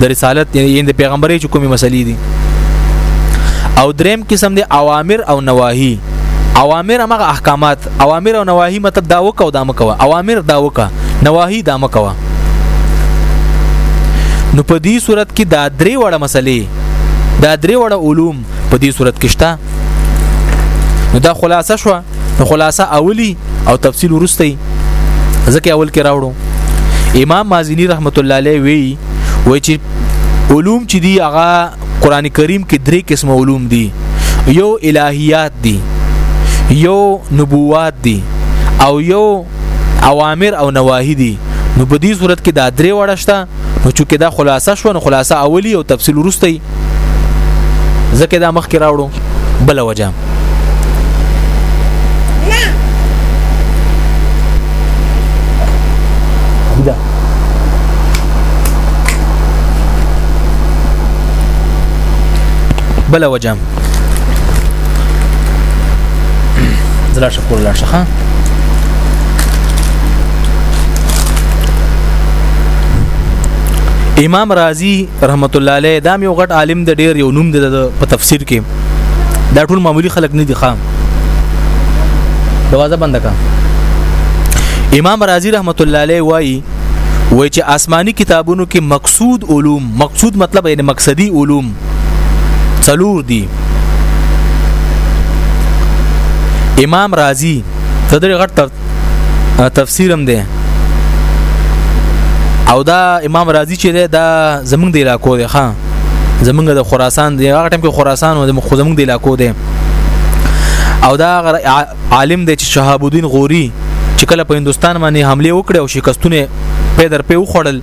A: د رسالت یعنی د پیغمبري چې کومي مسلې دي او دریم قسم د اوامر او نواهی اوامر هغه احکامات اوامر او نواهی مطلب دا وکاو دا مکو اوامر دا وکا نواهی دا مکو نو په دې صورت کې دا درې وړه مسلې دا درې وړه علوم په دې صورت کې شته نو دا خلاصه شو نو خلاصه اولی او تفصیل ورسته ځکه اول کې راوړو امام مازنی رحمت الله علیه وی وای چې علوم چې دی هغه قران کریم کې درې قسم علوم دي یو الہیات دي یو نبوات دي او یو اوامر او نواهی دي نو په دې صورت کې دا درې وړشته نو چې دا خلاصه شو نو خلاصه اولی او تفصیل ورسته ځکه دا مخ کې راوړو بل وجه ده بل وجه پورې لاړ شخه امام رازی رحمت الله علیه دا یو غټ عالم د ډیر یو نوم د په تفسیر کې دا ټول معمولی خلک نه دي خام دروازه بند کا امام رازی رحمت الله علیه وایي وای چې آسمانی کتابونو کې مقصود علوم مقصود مطلب یعنی مقصدی علوم څلور دي امام رازی د دې غټ تفسیر هم دی او دا امام رازی چې دی دا زمونږ دی علاقو دی ښا زمونږ د خراسان دی هغه ټیم کې خراسان او د زمونږ دی علاقو دی او دا عالم دی چې شهاب الدین غوري چې کله په هندستان باندې حمله وکړه او شکستونه په در په وخړل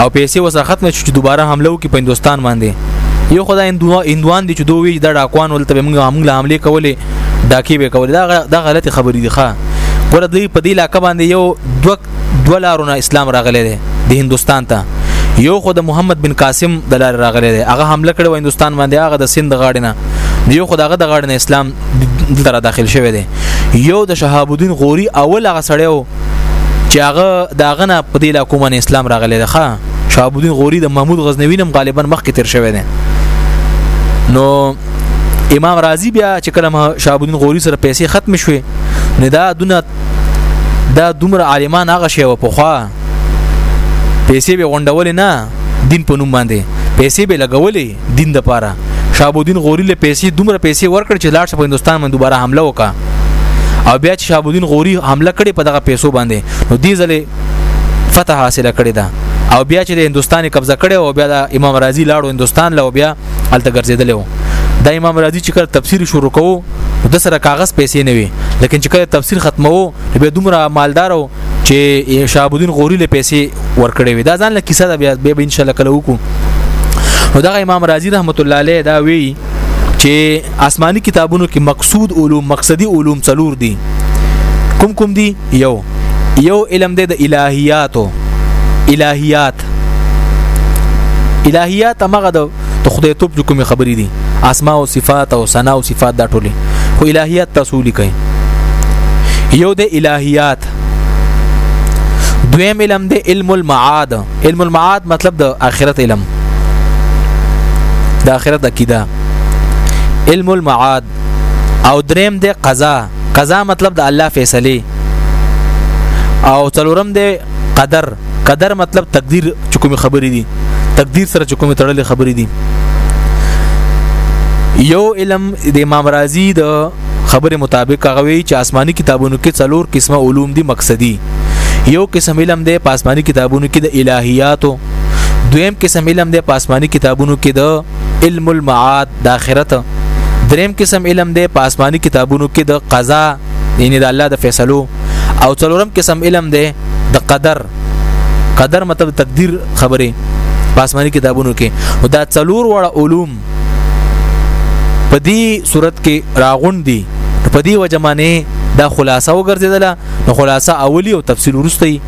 A: او پیسې وسه ختم شو چې دوباره حمله وکړي په هندستان باندې یو خدای هندو هندوان دي چې دوی د ډاکوان ولته موږ حمله حمله کولې ډاکی به کولې دا دا غلطي خبرې دي ښا ګوره دوی په دې علاقې باندې یو دوه دوه لارونه اسلام راغلی دی د هندستان ته یو خو د محمد بن قاسم د لار راغلی دی هغه حمله کړې و هندستان باندې هغه د سند غاړې نه یو خو دغه د غاړې نه اسلام دلته داخل شوی دی یو د شهاب الدین غوري اول هغه سړی و چې هغه داغه نه په دې لا کوم اسلام راغلی دی ښا شهاب الدین غوري د محمود غزنوی نم غالبا مخکې تیر شوی دی نو امام رازی بیا چې کله شهاب الدین غوري سره پیسې ختم شوې نه دا دونه دا دومره عالمان هغه شی و پخوا پیسې به غونډولې نه دین په نوم باندې پیسې به لګولې دین د پاره شهاب الدین غوری له پیسې دومره پیسې ورکړ چې لاړ په هندستان باندې دوباره حمله وکړه او بیا چې شهاب الدین غوری حمله کړې په دغه پیسو باندې نو دې ځلې فتح حاصله کړې ده او بیا چې د هندستان قبضه کړي او بیا د امام رازي لاړو هندستان له بیا هلته ګرځیدلی وو دا امام رازی چې کله تفسیر شروع کوو د سره کاغذ پیسې نه وي لکه چې کله تفسیر ختمو به دومره مالدار وو چې شهاب الدین غوری له پیسې ورکړې وي دا ځان له کیسه ده بیا به ان شاء الله کله وکړو نو دا امام رازی رحمت الله علیه دا وی چې آسماني کتابونو کې مقصود علوم مقصدی علوم څلور دي کوم کوم دي یو یو علم دی د الہیاتو الہیات الہیات هغه د خدای توپ کوم خبرې دي اسماء او صفات او ثنا او صفات دا ټولې خو الہیات تاسو لیکئ یو د الہیات دویم علم د علم المعاد علم المعاد مطلب د آخرت علم د آخرت عقیده علم المعاد او دریم د قضا قضا مطلب د الله فیصله او څلورم د قدر قدر مطلب تقدیر چې کوم خبرې دي تقدیر سره چې کوم تړلې خبرې دي یو علم د امام رازی د خبره مطابق هغه وی چې آسماني کتابونو کې څلور قسمه علوم دي مقصدی یو قسم علم دی په آسماني کتابونو کې د الهیاتو دویم قسم علم دی په آسماني کتابونو کې د علم المعاد د آخرت دریم قسم علم دی په آسماني کتابونو کې د قضا یعنی د الله د فیصلو او څلورم قسم علم دی د قدر قدر مطلب تقدیر خبره پاسمانی کتابونو کې او دا څلور وړه علوم په دې صورت کې راغون دي په دې وجمانه دا خلاصه وګرځیدله نو خلاصه اولی او تفصیل ورسته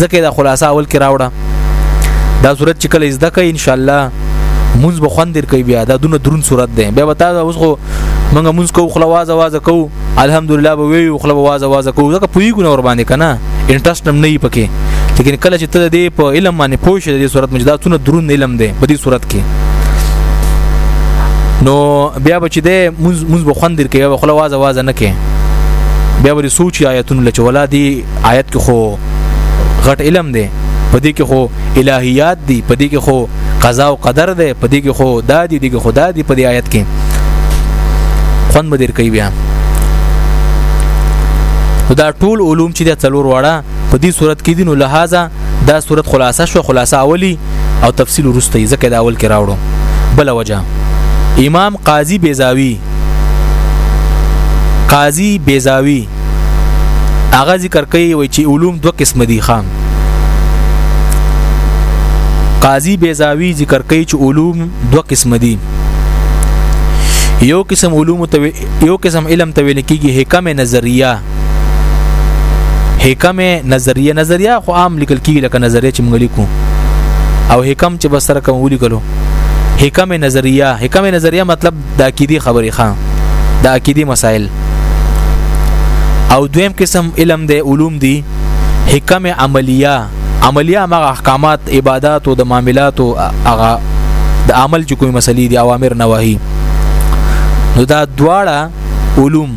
A: ځکه دا خلاصه اول کې راوړه دا صورت چې کله زده کوي ان شاء الله مونږ به خوند در کوي بیا دا دونه درون صورت دی بیا وتا اوس خو مونږ مونږ کو خلواز واز کو الحمدلله به وی خپل واز واز کو ځکه پوی ګونه ور باندې کنه انټرست هم نه یې پکې لیکن کله چې ته دې په علم باندې پوه شې دې صورت مجدا څونه درون علم دی په دې صورت کې نو بیا به چې دې موږ موږ بخوند درکې به خپل واز واز نه کې بیا به سوچ آیتونه لچ ولا دی آیت کې خو غټ علم دی په دې کې خو الہیات دی په دې کې خو قضا او قدر ده په دې کې خو دا دي دغه خدا دي په دې آیت کې خوند بدر کوي بیا دا ټول علوم چې د څلور واړه په دې صورت کې دي نو لہذا دا صورت خلاصه شو خلاصه اولی او تفصیل ورسته ځکه دا اول کې راوړو بل وجه امام قاضي بیزاوی قاضي بیزاوی هغه ذکر کوي وي چې علوم دوه قسم دي خام قاضي بیزاوی ذکر کوي چې علوم دوه قسم دي یو قسم علوم ته یو قسم علم ته ویل کیږي حکم نظریه حکم نظریه نظریه خو عام لیکل کیږي لکه نظریه چې موږ لیکو او حکم چې بسره کوم ولیکلو حکم نظریه حکم نظریه مطلب د عقيدي خبرې خان د عقيدي مسائل او دویم قسم علم دی علوم دی حکم عملیه عملیه هغه احکامات عبادت او د معاملات او هغه د عمل چې کومې مسلې دي اوامر نواهی نو دا دواړه علوم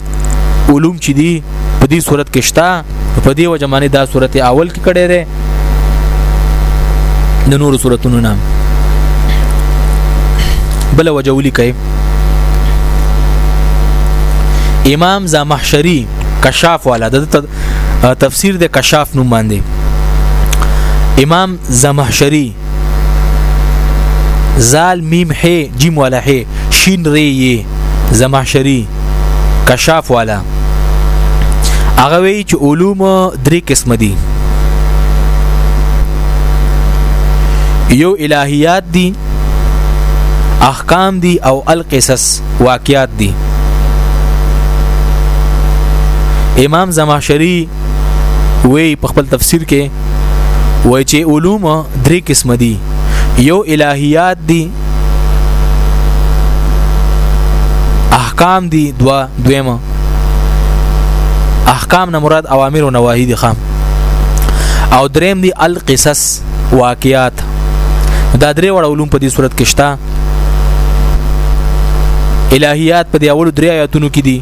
A: علوم چې دي په دې صورت کې شته په دې وجه باندې دا صورت اول کې کړي ده د نور صورتونو نام بل وجه ولي کوي امام زمحشری کشاف والا د تفسیر د کشاف نوم باندې امام زمحشری زال میم ح جیم والا ح شین ری یی زمحشری کشاف والا هغه وی چې علوم درې قسم دي یو الہیات دي احکام دي او القصص واقعات دي امام زمخشري وی په خپل تفسیر کې وای چې علوم درې قسم دي یو الهیات دي احکام دي دوا دویمه احکام نه مراد اوامر او نواهی دي خام او دریم دي القصص واقعات دا درې وړ علوم په دې صورت کې شته الهیات په دې اول درې آیاتونو کې دي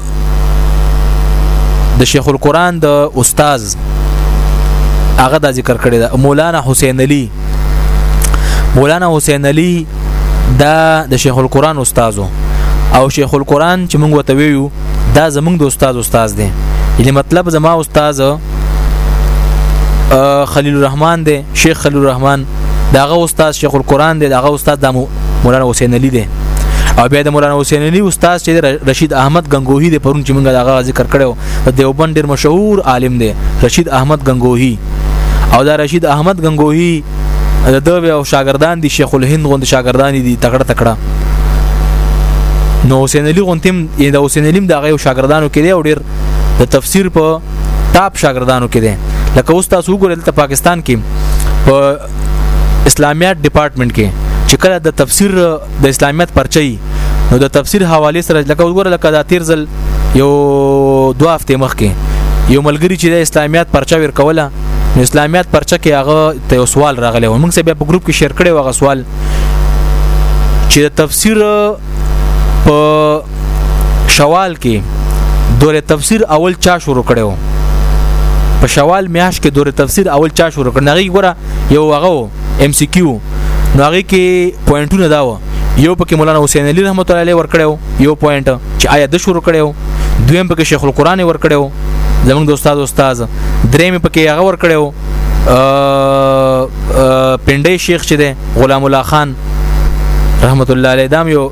A: د شیخ القرآن د استاد هغه دا ذکر کړی دا مولانا حسین علی مولانا حسین علی دا د شیخ القرآن استادو او شیخ القرآن چې موږ وته ویو دا زمونږ د استاد استاد دی یعنی مطلب زما استاد خلیل الرحمن دی شیخ خلیل الرحمن داغه استاد شیخ القرآن دی داغه استاد د مولانا حسین علی دی او بیا د مولانا حسین علی استاد چې رشید احمد غنگوهی دی پرون چې موږ داغه ذکر کړو د دیوبند ډیر مشهور عالم دی رشید احمد غنگوهی او دا رشید احمد غنگوهی د دوی او شاګردان دي شیخ الهند غوند شاګردان دي تکړه تکړه نو حسین علی غونتم د حسین علیم د غیو شاګردانو کې دی او ډیر د تفسیر په ټاپ شاګردانو کې دي لکه اوس تاسو وګورئ ته پاکستان کې په اسلامیات ډپارټمنټ کې چې کله د تفسیر د اسلامیت پرچي نو د تفسیر حواله سره لکه وګوره لکه د تیر ځل یو دوه هفته مخکې یو ملګری چې د اسلامیت پرچا ور کوله نو اسلامیت پرچا کې هغه ته سوال راغلی و موږ سبب په ګروپ کې شیر کړي و غسوال چې د تفسیر په شوال کې دوره تفسیر اول چا شروع کړو په شوال میاش کې دوره تفسیر اول چا شروع کړ نغی ګره یو هغه ام سی کیو نو هغه کې پوینټونه دا و یو پکې مولانا حسین علی رحمت الله علیه ور کړو یو پوینټ چې آیا د شروع کړو دویم پکې شیخ القرآن ور کړو زمونږ د استاد استاد دریم پکې هغه ور کړو پنده شیخ چې ده غلام الله خان رحمت الله علیه دام یو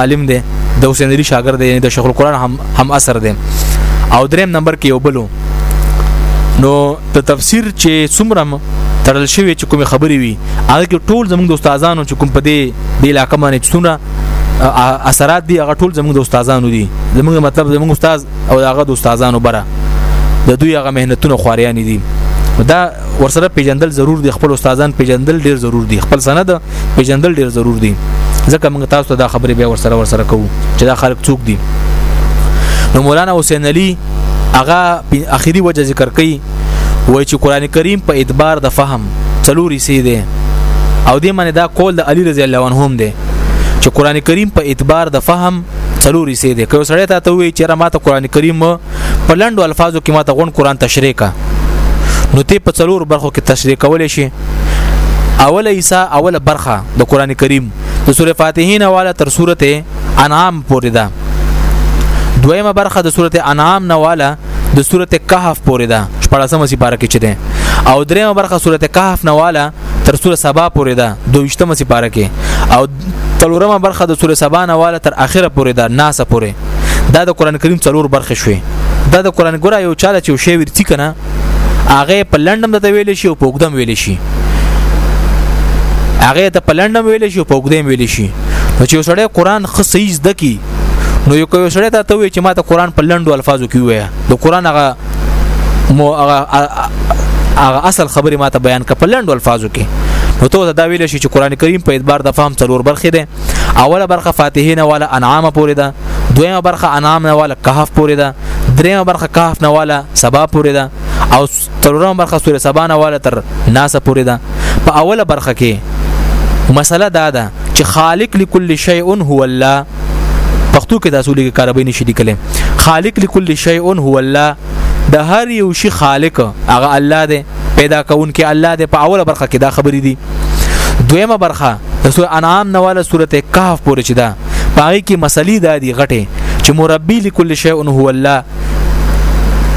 A: عالم دی د حسین علی شاګرد دی د شیخ القرآن هم هم اثر دی او دریم نمبر کې یو بلو نو د تفسیر چې څومره تړل شوی چې کوم خبري وي هغه کې ټول زموږ د استادانو چې کوم په دې د علاقې باندې څونه اثرات دي هغه ټول زموږ د استادانو دي زموږ مطلب زموږ استاد او هغه د استادانو بره د دوی هغه مهنتونو خواریان دي دا ورسره پیجندل ضرور دي خپل استادان پیجندل ډیر ضرور دي خپل سند پیجندل ډیر ضرور دي ځکه موږ تاسو ته دا خبرې بیا ورسره ورسره کوو چې دا خلک څوک دي نو مولانا حسین علي هغه اخیری وجه ذکر کوي وای چې قران کریم په اعتبار د فهم څلوري سي دي او دې معنی دا قول د علي رضی الله عنه هم دي چې قران کریم په اعتبار د فهم څلوري سي دي که سړی ته وی چې را ماته قران کریم په لندو الفاظو کې ماته غون قران تشریح کا نو ته په څلور برخو کې تشریح کولې شي اوله ایسا اوله برخه د قران کریم د سوره فاتحین والا تر سوره انعام پورې ده دویمه برخه د سوره انعام نه والا د سوره کهف پورې ده شپږمه سپاره کې چي ده او دریمه برخه سوره کهف نه والا تر سوره سبا پورې ده دویشتمه سپاره کې او څلورمه برخه د سوره سبا نه واله تر اخره پورې ده ناسه پورې دا د قران کریم څلور برخې شوې دا د قران ګره یو چاله چې شی ورتی کنه هغه په لندم د ویل شي او په وګدم ویل شي هغه ته په لندم ویل شي او په وګدم ویل شي نو چې سړی قران خصیز دکی نو یو کوي سړی ته وی چې ما ته قران په لندو الفاظو کې وایي د قران هغه مو هغه اصل خبره ماته بیان ک په لندو الفاظو کې نو ته دا ویل شي چې قران کریم په اعتبار د فهم څلور برخې ده اوله برخه فاتحه نه والا انعام پورې ده دویمه برخه انعام نه والا کهف پورې ده دریمه برخه کهف نه والا سبا پورې ده او تلورمه برخه سوره سبا نه والا تر ناسه پورې ده په اوله برخه کې مسله دا ده چې خالق لكل شيء هو الله پښتو کې د اصولي کاربې نشي لیکلې خالق لكل شيء هو الله د هر یو شي خالق هغه الله دی پیدا کون کې الله دی په اوله برخه کې دا خبرې دي دویمه برخه د سور انعام نواله سورته کهف پورې چې دا پاره کې مسلې دا دي غټه چې مربي لكل شيء هو الله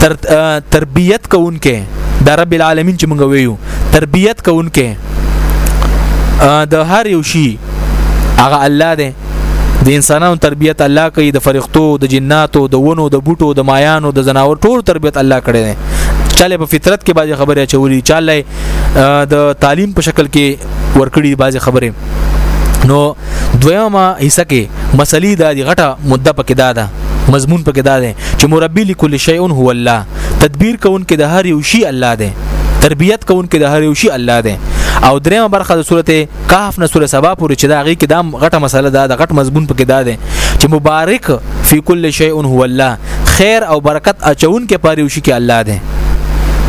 A: تر تربيت کوونکې د رب العالمین چې موږ ویو تربيت کوونکې د هر یو شي هغه الله دی د انسانانو تربيت الله کوي د فرښتو د جناتو د ونو د بوټو د مایانو د زناور ټول تربيت الله کړي دي چاله په فطرت کې بعضي خبره چولي چاله د تعلیم په شکل کې ورکړي بعضي خبره نو دویمه حصہ کې مسلې د غټه مدده پکې دا ده مضمون پکې دا ده چې مربي لكل شيء هو الله تدبیر کون کې د هر یو شی الله ده تربیت کون کې د هر یو شی الله ده او درېمه برخه د سورته کهف نه سوره سبا پورې چې دا غي کې دا غټه مسله ده دا غټ مضمون پکې دا ده چې مبارک فی کل شیء هو الله خیر او برکت اچون کې پاره وشي کې الله ده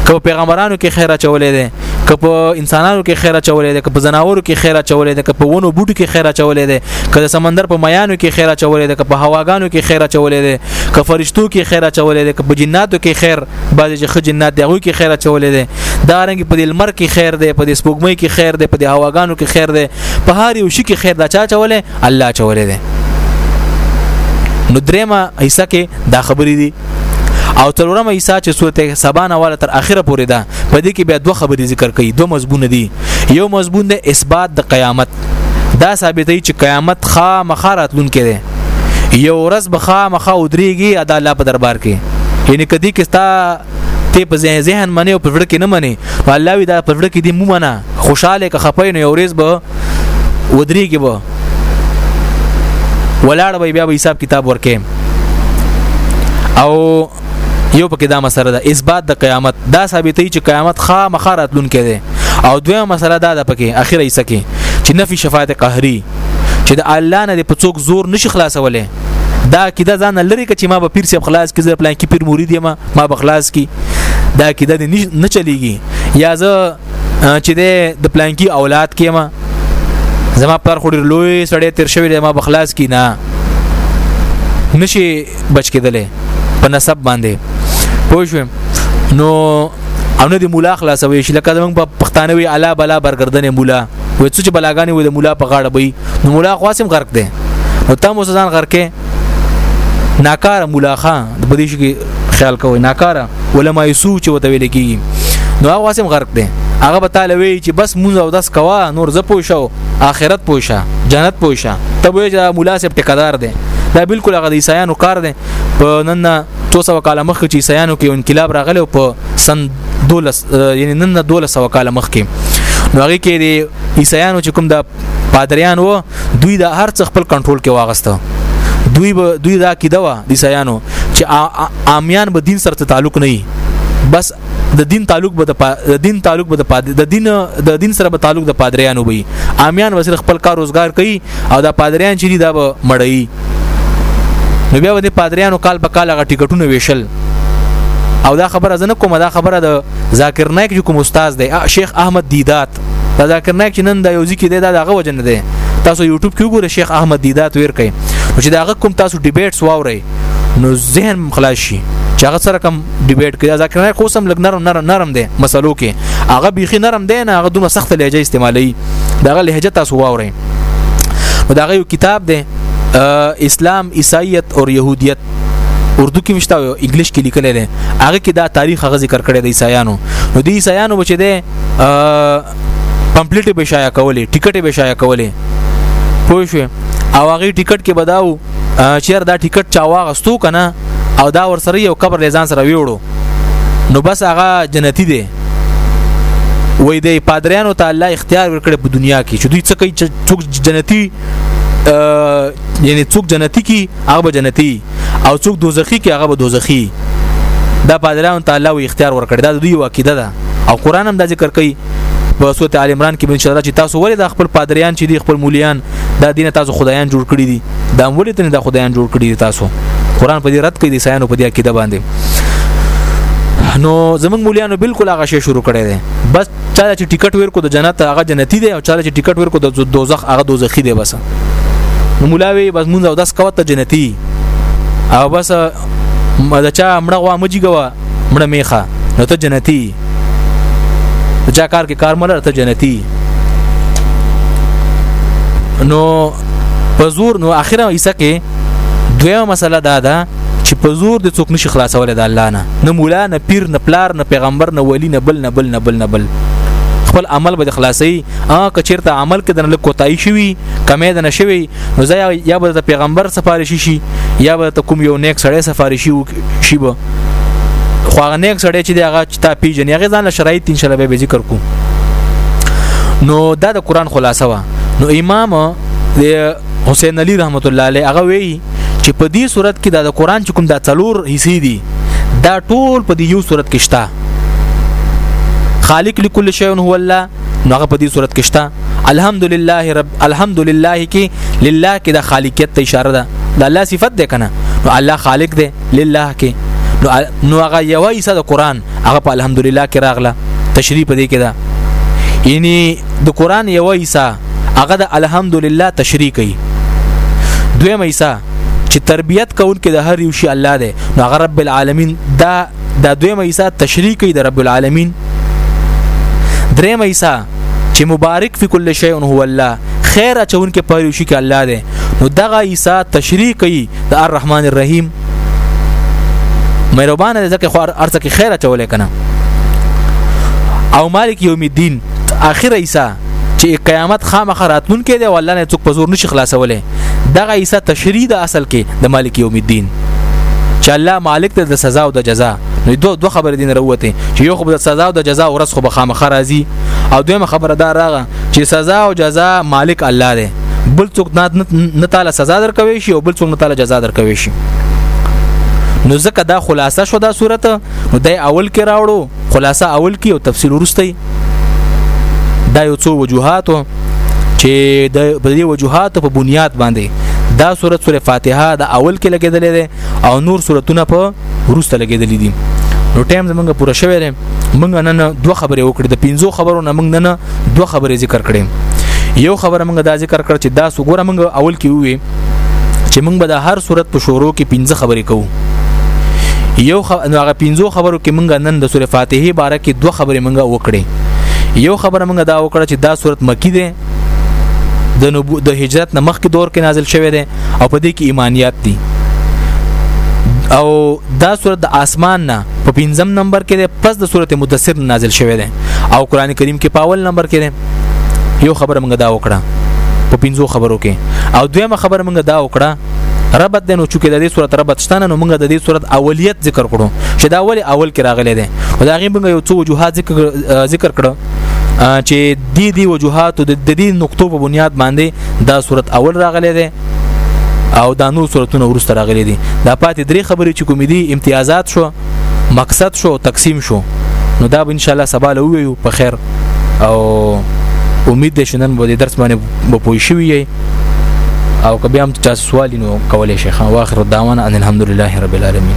A: که پیغمبرانو کې خیر اچولې ده که په انسانانو کې خیر اچولې ده که په زناورو کې خیر اچولې ده که په ونو بوټو کې خیر اچولې ده که د سمندر په میانو کې خیر اچولې ده که په هواګانو کې خیر اچولې ده که فرشتو کې خیر اچولې ده که په جناتو کې خیر بعضې چې ښه جنات دی هغوی کې خیر اچولی دی دا رنګ په دې لمر کې خیر دی په دې سپوږمۍ کې خیر دی په دې هواګانو کې خیر دی په هر یو شي کې خیر دا چا چولی الله چولی دی نو درېمه حصه کې دا خبرې دي او څلورمه حصه چې سورته سبانه والا تر اخره پورې ده په دې کې بیا دوه خبرې ذکر کړي دوه مضمون دي یو مضمون د اثبات د قیامت دا ثابتوي چې قیامت خامخا راتلونکې ده یو ورځ به خامخا ودرېږي ادا الله په دربار کې یعنی کدی کې ستا ته په ذهن ذهن منی او په وړ کې نه منی الله وی دا په وړ کې دی مو منه خوشاله که خپای نو یو ورځ به ودرېږي به ولاړ به بیا به حساب کتاب ورکې او یو پکې دا مسله ده اثبات د قیامت دا ثابتې چې قیامت خامخا راتلون کې ده او دویمه مسله دا ده پکې اخیره یې سکه چې نفي شفاعت قهري چې د الله نه په څوک زور نشي خلاصولې دا عقیده ځان لري چې ما به پیر سیب خلاص کی زر پلان کې پیر مرید یم ما به خلاص کی دا عقیده نه چلیږي یا زه چې د پلان کې اولاد کې ما زما پر خوري لوی سړی تیر شوی ما به خلاص کی نه نشي بچ کېدلې په نسب باندې پوه شو نو او نه دی مولا خلاصوي شي لکه زمونږ په پښتانه وی الا بلا برګردنې مولا وې څه چې بلاګانې وې د مولا په غاړه وي نو مولا خاصم غرق دی او تم اوس ځان غرقې ناکار مولا خان د بدیش کې خیال کوي ناکار علماء سو چې وته ویل کیږي نو هغه خاصم غرق دی هغه به تعالی وی چې بس مونږ او داس کوا نور ز پوښو آخرت پوښه جنت پوښه ته وې چې مولا سپ ټکدار دی دا بالکل هغه د عیسایانو کار دی په نن 200 کال مخکې چې عیسایانو کې انقلاب راغلی او په سن دولس یعنی نن نه 1200 کال مخکې نو هغه کې د عیسایانو چې کوم د پادریان وو دوی د هر څه خپل کنټرول کې واغسته دوی به دوی دا کیده وا د عیسایانو چې عامیان به دین سره تعلق نه وي بس د دین تعلق به د دین تعلق به د دین د دین سره به تعلق د پادریانو وي عامیان وسره خپل کار روزګار کوي او دا پادریان چې دي دا به مړی نو بیا د پادریانو کال په کال غ ټیکټونه ویشل او دا خبره زنه کومه دا خبره د ذاکر نایک چې کوم استاد دی شیخ احمد دیدات دا ذاکر نایک چې نن د یو ځکه دی دا دغه وجنه دی تاسو یوټیوب کې وګورئ شیخ احمد دیدات ویر کوي چې دا غ کوم تاسو ډیبیټس واورئ نو ذهن خلاص شي چې هغه سره کم ډیبیټ کوي ذاکر نایک خو سم لګ نرم نرم نرم دی مسلو کې هغه بيخي نرم دی نه هغه دومره سخت لهجه استعمالوي دغه لهجه تاسو واورئ نو دا یو کتاب دی اسلام عیسایت او يهودیت اردو کې مشته او انګلیش کې لیکل دي هغه کې دا تاریخ هغه ذکر کړی دی عیسایانو نو دی عیسایانو بچی دی پمپلیټ به شایا کولې ټیکټ به شایا کولې پوه شو او هغه ټیکټ کې بداو چیر دا ټیکټ چا واغستو کنه او دا ورسره یو قبر لزان سره ویوړو نو بس هغه جنتی دی وای دی پادریانو ته الله اختیار ورکړي په دنیا کې چې دوی څه کوي چې څوک جنتی یعنی څوک جنتی کی هغه جنتی او څوک دوزخی کی هغه دوزخی دا پادریانو ته الله وی اختیار ورکړي دا دوی واقعده ده او قران هم دا ذکر کوي په سورته ال عمران کې ان شاء الله چې تاسو ولې د خپل پادریان چې دی خپل مولیان دا دینه تاسو خدایان جوړ کړی دي دا ولې ته نه دا خدایان جوړ کړی دي تاسو قران په دې رد کوي د سایانو په دې عقیده باندې نو زمنګ مولیانو بالکل هغه شی شروع کړی دی بس چا چې ټیکټ ورکو د جنت هغه جنتی دی او چا چې ټیکټ ورکو د دوزخ هغه دوزخی دی بس نو مولاوی بس مونږ او داس کوته جنتی او بس دا چا مړه غوا مجګه مړه میخه نو ته جنتی چا کار کې کار ملر ته جنتی نو په زور نو اخره ایسه کې دویمه مسله دا ده چې په زور د څوک نشي خلاصول د الله نه نه مولا نه پیر نه پلار نه پیغمبر نه ولی نه بل نه بل نه بل نه بل خپل عمل به خلاصي ا کچیرته عمل کې د نه کوتای شوی کمې د نه شوی نو یا به د پیغمبر سفارش شي یا به کوم یو نیک سړی سفارشي شی به خو هغه نیک سړی چې هغه چې تا پیژنې هغه ځان له شرایط ان شاء الله به ذکر کوم نو دا د قران خلاصه وا نو امام حسین علی رحمت الله علیه هغه وی چې په دې صورت کې د قران چې کوم د څلور حصے دي دا ټول په دې یو صورت کې شته خالق لكل شيء هو الله نو هغه په دې صورت کې شته الحمدلله رب الحمدلله کې لله کې د خالقیت ته اشاره ده د الله صفت ده کنه نو الله خالق ده لله کې نو هغه یو ایسه د قران هغه په الحمدلله کې راغله تشریح پدې کې ده یعنی د قران یو ایسه هغه د الحمدلله تشریح کوي دویم ایسه چې تربیت کول کې د هر یو شی الله ده نو هغه رب العالمین دا دا دویمه عیسی تشریح کوي د رب العالمین دریمه عیسی چې مبارک فی کل شیء هو الله خیر اچون کې پاره شي کې الله دی نو دغه عیسی تشریح کوي د الرحمن الرحیم مهربان دی ځکه خو ارڅ کې خیر اچولې کنه او مالک یوم الدین اخر عیسی چې قیامت خامخ راتلون کې دی او الله نه څوک په زور نشي خلاصولې دغه عیسی تشریح د اصل کې د مالک یوم الدین چې الله مالک ته د سزا او د جزا نو دوه دوه خبرې دین وروته چې یو خو د سزا او د جزا ورس خو به خامخ راځي او دویمه خبره دا راغه چې سزا او جزا مالک الله دی بل څوک نه تعالی سزا درکوي شي او بل څوک نه تعالی جزا درکوي شي نو ځکه دا خلاصه شو دا صورت نو د اول کې راوړو خلاصه اول کې او تفصیل ورسته دا یو څو وجوهات چې د دې وجوهات په بنیاد باندې دا سورۃ سورۃ فاتحه د اول کې لګیدلې ده او نور سوراتونه په ورسته لګیدلې دي نو ټایم زمونږ پوره شوی دی مونږ نن دوه خبرې وکړې د پنځو خبرو نه مونږ نن دوه خبرې ذکر کړې یو خبره مونږ دا ذکر کړ چې دا سګوره مونږ اول کې وې چې موږ به د هر صورت په شروع کې پنځه خبرې کوو یو خ... نو هغه پنځو خبرو کې موږ نن د سورې فاتحه باره کې دوه خبرې موږ وکړې یو خبره موږ دا وکړه چې دا صورت مکی دی د نبو د هجرت نه مخکې دور کې نازل شوی دی او په دې کې ایمانیات دي او دا صورت د اسمان نه په پنځم نمبر کې ده پس د صورت مدثر نازل شوی دی او قران کریم کې په اول نمبر کې ده یو خبره موږ دا وکړه په پنځو خبرو کې او دویمه خبره موږ دا وکړه ربط دی نو چې د دې صورت ربط شته نو موږ د دې صورت اولیت ذکر کړو چې دا اولی اول کې راغلی دی او دا غي موږ یو څو وجوهات ذکر ذکر کړو چې د دې وجوهات د دې نقطو په بنیاد باندې دا صورت اول راغلی دی او دا نور صورتونه ورسره راغلي دي دا پاتې درې خبرې چې کومې دي امتیازات شو مقصد شو تقسیم شو نو دا به ان شاء الله سبا له ویو په خیر او امید دې شنن به درس باندې به پوي شوی او که بیا هم تاسو سوال نو کولای شي خو واخر دعوانا ان الحمدلله رب العالمین